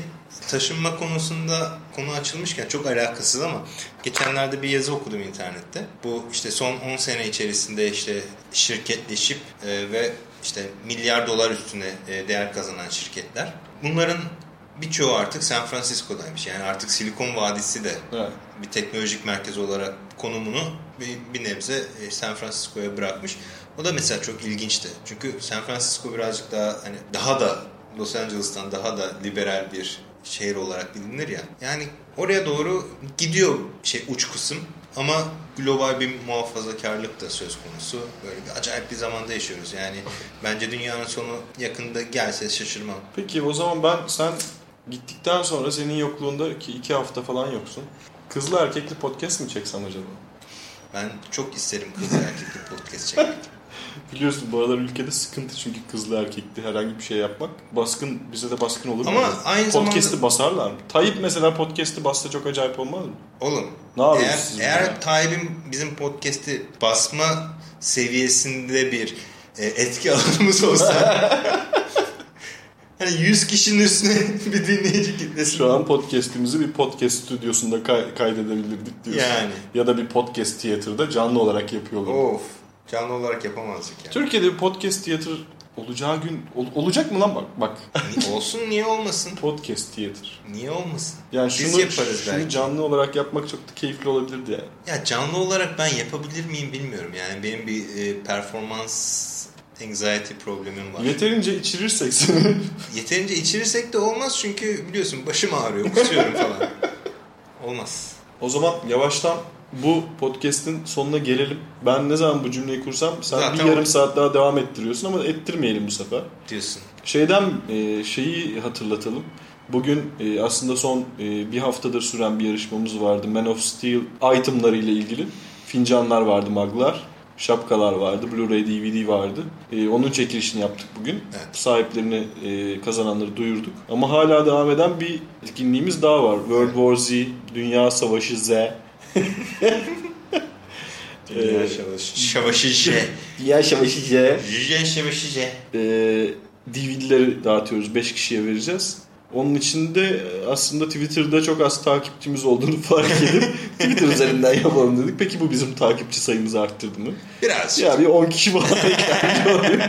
taşınma konusunda konu açılmışken çok alakasız ama geçenlerde bir yazı okudum internette. Bu işte son 10 sene içerisinde işte şirketleşip e, ve işte milyar dolar üstüne e, değer kazanan şirketler. Bunların birçoğu artık San Francisco'daymış. Yani artık Silikon Vadisi de Evet. bir teknolojik merkez olarak konumunu bir, bir nebze e, San Francisco'ya bırakmış. O da mesela çok ilginçti. Çünkü San Francisco birazcık daha hani daha da Los Angeles'tan daha da liberal bir şehir olarak bilinir ya. Yani oraya doğru gidiyor şey uç kısım ama global bir muhafazakarlık da söz konusu. Böyle bir acayip bir zamanda yaşıyoruz. Yani bence dünyanın sonu yakında gelse şaşırmam. Peki o zaman ben sen gittikten sonra senin yokluğunda ki iki hafta falan yoksun. Kızlı erkekli podcast mi çeksem acaba? Ben çok isterim kız erkekli podcast çekmek. Biliyorsun bu aralar ülkede sıkıntı çünkü kızlı erkekli herhangi bir şey yapmak. Baskın bize de baskın olur mu? Ama aynı Podcast'i zamanda- basarlar mı? Tayyip mesela podcast'i bassa çok acayip olmaz mı? Oğlum Ne eğer, eğer? Tayyip'in bizim podcast'i basma seviyesinde bir e, etki alanımız olsa hani 100 kişinin üstüne bir dinleyici kitlesi. Şu an podcast'imizi bir podcast stüdyosunda kay- kaydedebilirdik diyorsun. Yani. Ya da bir podcast tiyatroda canlı olarak yapıyorlar. Of. Canlı olarak yapamazdık ya. Türkiye'de bir podcast tiyatro olacağı gün ol- olacak mı lan bak bak. Ni- olsun niye olmasın? podcast tiyatro. Niye olmasın? Yani Biz şunu, yaparız şunu belki. canlı olarak yapmak çok da keyifli olabilirdi yani. Ya canlı olarak ben yapabilir miyim bilmiyorum. Yani benim bir e, performans anxiety problemim var. Yeterince içirirsek seni. Yeterince içirirsek de olmaz çünkü biliyorsun başım ağrıyor, kusuyorum falan. Olmaz. o zaman yavaştan bu podcast'in sonuna gelelim. Ben ne zaman bu cümleyi kursam sen Zaten bir yarım o- saat daha devam ettiriyorsun ama ettirmeyelim bu sefer. Diyorsun. Şeyden e, şeyi hatırlatalım. Bugün e, aslında son e, bir haftadır süren bir yarışmamız vardı. Man of Steel itemları ile ilgili. Fincanlar vardı, maglar. Şapkalar vardı, Blu-ray DVD vardı. E, onun çekilişini yaptık bugün. Evet. Sahiplerini, e, kazananları duyurduk. Ama hala devam eden bir etkinliğimiz daha var. World War Z, Dünya Savaşı Z. Dünya Ee, Savaşı. Savaşı J. Dünya Savaşı Z. J Savaşı J. e, DVD'leri dağıtıyoruz. 5 kişiye vereceğiz. Onun içinde aslında Twitter'da çok az takipçimiz olduğunu fark edip Twitter üzerinden yapalım dedik. Peki bu bizim takipçi sayımızı arttırdı mı? Biraz. Ya bir 10 kişi falan oluyor.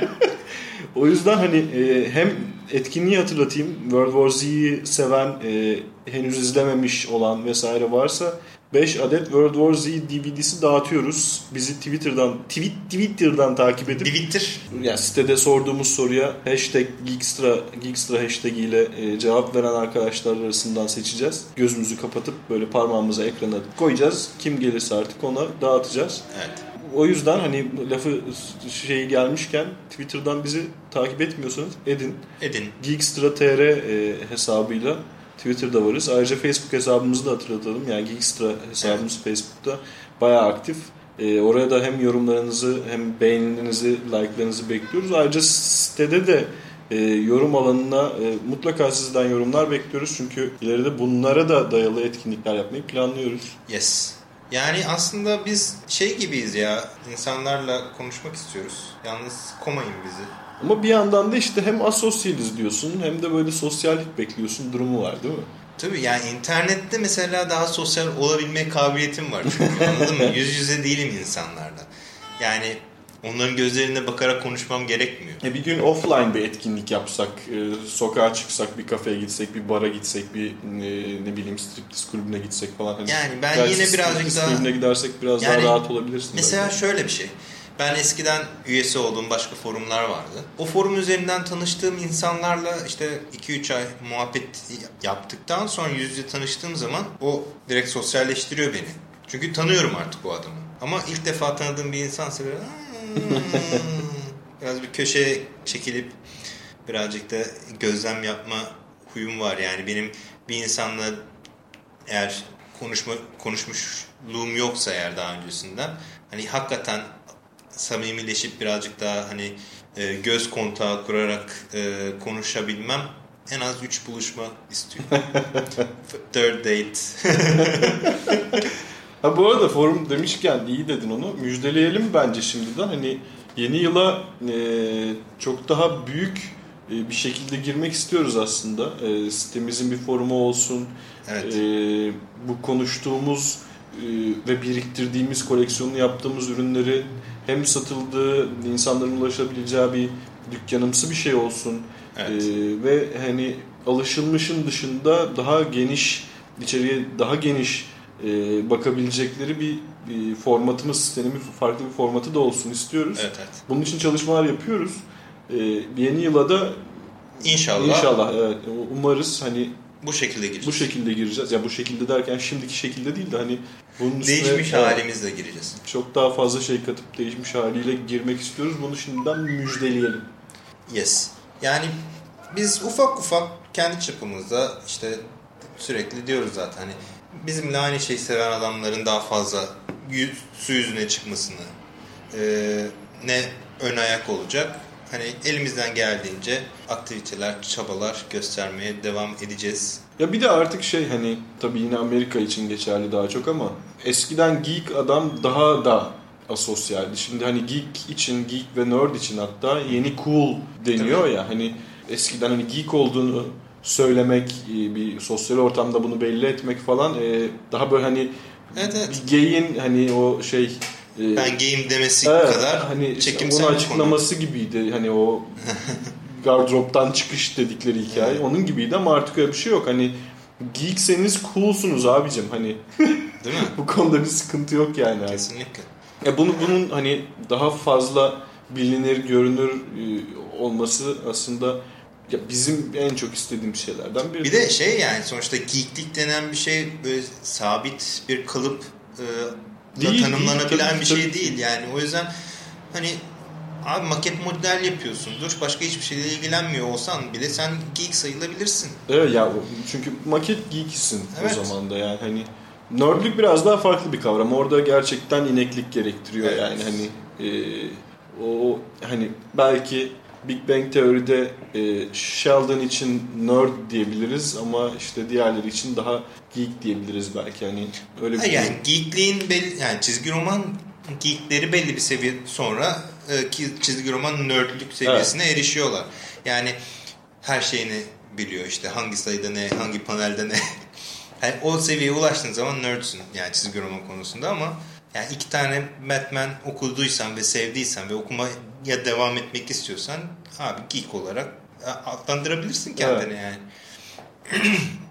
O yüzden hani e, hem etkinliği hatırlatayım. World War Z'yi seven, e, henüz izlememiş olan vesaire varsa 5 adet World War Z DVD'si dağıtıyoruz. Bizi Twitter'dan tweet, Twitter'dan takip edip Twitter. yani sitede sorduğumuz soruya hashtag Geekstra, Geekstra hashtag ile e, cevap veren arkadaşlar arasından seçeceğiz. Gözümüzü kapatıp böyle parmağımızı ekrana koyacağız. Kim gelirse artık ona dağıtacağız. Evet. O yüzden hani lafı şeyi gelmişken Twitter'dan bizi takip etmiyorsanız edin. Edin. Geekstra.tr e, hesabıyla Twitter'da varız. Ayrıca Facebook hesabımızı da hatırlatalım. Yani Geekstra hesabımız Facebook'ta bayağı aktif. E, oraya da hem yorumlarınızı hem beğenilerinizi, like'larınızı bekliyoruz. Ayrıca sitede de e, yorum alanına e, mutlaka sizden yorumlar bekliyoruz. Çünkü ileride bunlara da dayalı etkinlikler yapmayı planlıyoruz. Yes. Yani aslında biz şey gibiyiz ya. insanlarla konuşmak istiyoruz. Yalnız komayın bizi. Ama bir yandan da işte hem asosyaliz diyorsun hem de böyle sosyallik bekliyorsun durumu var değil mi? Tabii yani internette mesela daha sosyal olabilme kabiliyetim var. Çünkü anladın mı? Yüz yüze değilim insanlarla. Yani onların gözlerine bakarak konuşmam gerekmiyor. E bir gün offline bir etkinlik yapsak, e, sokağa çıksak, bir kafeye gitsek, bir bara gitsek, bir e, ne bileyim striptiz kulübüne gitsek falan. Hani Yani ben yine birazcık daha- kulübüne gidersek biraz Yani daha rahat olabilirsin. Mesela belki. şöyle bir şey. Ben eskiden üyesi olduğum başka forumlar vardı. O forum üzerinden tanıştığım insanlarla işte 2-3 ay muhabbet yaptıktan sonra yüz yüze tanıştığım zaman o direkt sosyalleştiriyor beni. Çünkü tanıyorum artık o adamı. Ama ilk defa tanıdığım bir insansa böyle "Hmm." biraz bir köşeye çekilip birazcık da gözlem yapma huyum var. Yani benim bir insanla eğer konuşma konuşmuşluğum yoksa eğer daha öncesinden hani hakikaten samimileşip birazcık daha hani e, göz kontağı kurarak e, konuşabilmem en az 3 buluşma istiyor. Third date. Ha bu arada forum demişken iyi dedin onu. Müjdeleyelim bence şimdiden. Hani yeni yıla e, çok daha büyük e, bir şekilde girmek istiyoruz aslında. E, sitemizin bir forumu olsun. Evet. E, bu konuştuğumuz e, ve biriktirdiğimiz koleksiyonunu yaptığımız ürünleri hem satıldığı, insanların ulaşabileceği bir dükkanımsı bir şey olsun. Evet. E, ve hani alışılmışın dışında daha geniş, içeriye daha geniş e, bakabilecekleri bir, bir formatımız, sistemin farklı bir formatı da olsun istiyoruz. Evet evet. Bunun için çalışmalar yapıyoruz. E, yeni yıla da İnşallah, inşallah evet, umarız hani bu şekilde gireceğiz. bu şekilde gireceğiz. Ya bu şekilde derken şimdiki şekilde değil de hani bunun Değişmiş halimizle gireceğiz. çok daha fazla şey katıp değişmiş haliyle girmek istiyoruz. Bunu şimdiden müjdeleyelim. Yes. Yani biz ufak ufak kendi çapımızda işte sürekli diyoruz zaten hani bizimle aynı şeyi seven adamların daha fazla yüz, su yüzüne çıkmasını e, ne ön ayak olacak. Hani elimizden geldiğince aktiviteler, çabalar göstermeye devam edeceğiz. Ya bir de artık şey hani tabii yine Amerika için geçerli daha çok ama eskiden geek adam daha da asosyaldi. Şimdi hani geek için, geek ve nerd için hatta yeni cool deniyor ya hani eskiden hani geek olduğunu söylemek, e, bir sosyal ortamda bunu belli etmek falan e, daha böyle hani Evet evet. bir gay'in hani o şey e, Ben game demesi Evet, kadar hani işte çekimsel bir açıklaması gibiydi. Hani o gardıroptan çıkış dedikleri hikaye Evet. onun gibiydi ama artık öyle bir şey yok. Hani geekseniz coolsunuz abicim hani. Değil mi? bu konuda bir sıkıntı yok yani. Kesinlikle. E bunu bunun hani daha fazla bilinir, görünür e, olması aslında ya bizim en çok istediğim şeylerden biri. Bir de şey yani sonuçta geeklik denen bir şey böyle sabit bir kalıp e, Değil, tanımlanabilen değil, bir tabii, şey tabii. değil. Yani o yüzden hani abi maket model yapıyorsundur. Başka hiçbir şeyle ilgilenmiyor olsan bile sen geek sayılabilirsin. Evet ya çünkü maket geekisin Evet. o zaman da yani hani nerdlük biraz daha farklı bir kavram. Orada gerçekten ineklik gerektiriyor Evet. yani hani e, o hani belki Big Bang teoride e, Sheldon için nerd diyebiliriz ama işte diğerleri için daha geek diyebiliriz belki hani öyle bir Ha, yani geekliğin belli, yani çizgi roman geekleri belli bir seviye sonra e, ki çizgi roman nerdlük seviyesine evet. erişiyorlar. Yani her şeyini biliyor işte hangi sayıda ne, hangi panelde ne. yani o seviyeye ulaştığın zaman nerdsin yani çizgi roman konusunda ama yani iki tane Batman okuduysan ve sevdiysen ve okumaya devam etmek istiyorsan abi geek olarak e, adlandırabilirsin kendini evet. yani.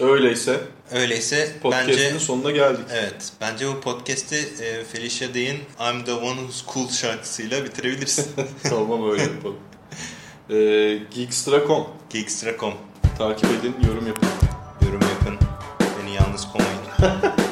Öyleyse. Öyleyse bence sonuna geldik. Evet. Bence bu podcast'i e, Felicia Day'in I'm the one who's cool şarkısıyla bitirebilirsin. tamam öyle yapalım. E, Geekstra.com Geekstra.com Takip edin, yorum yapın. Yorum yapın. Beni yalnız koymayın.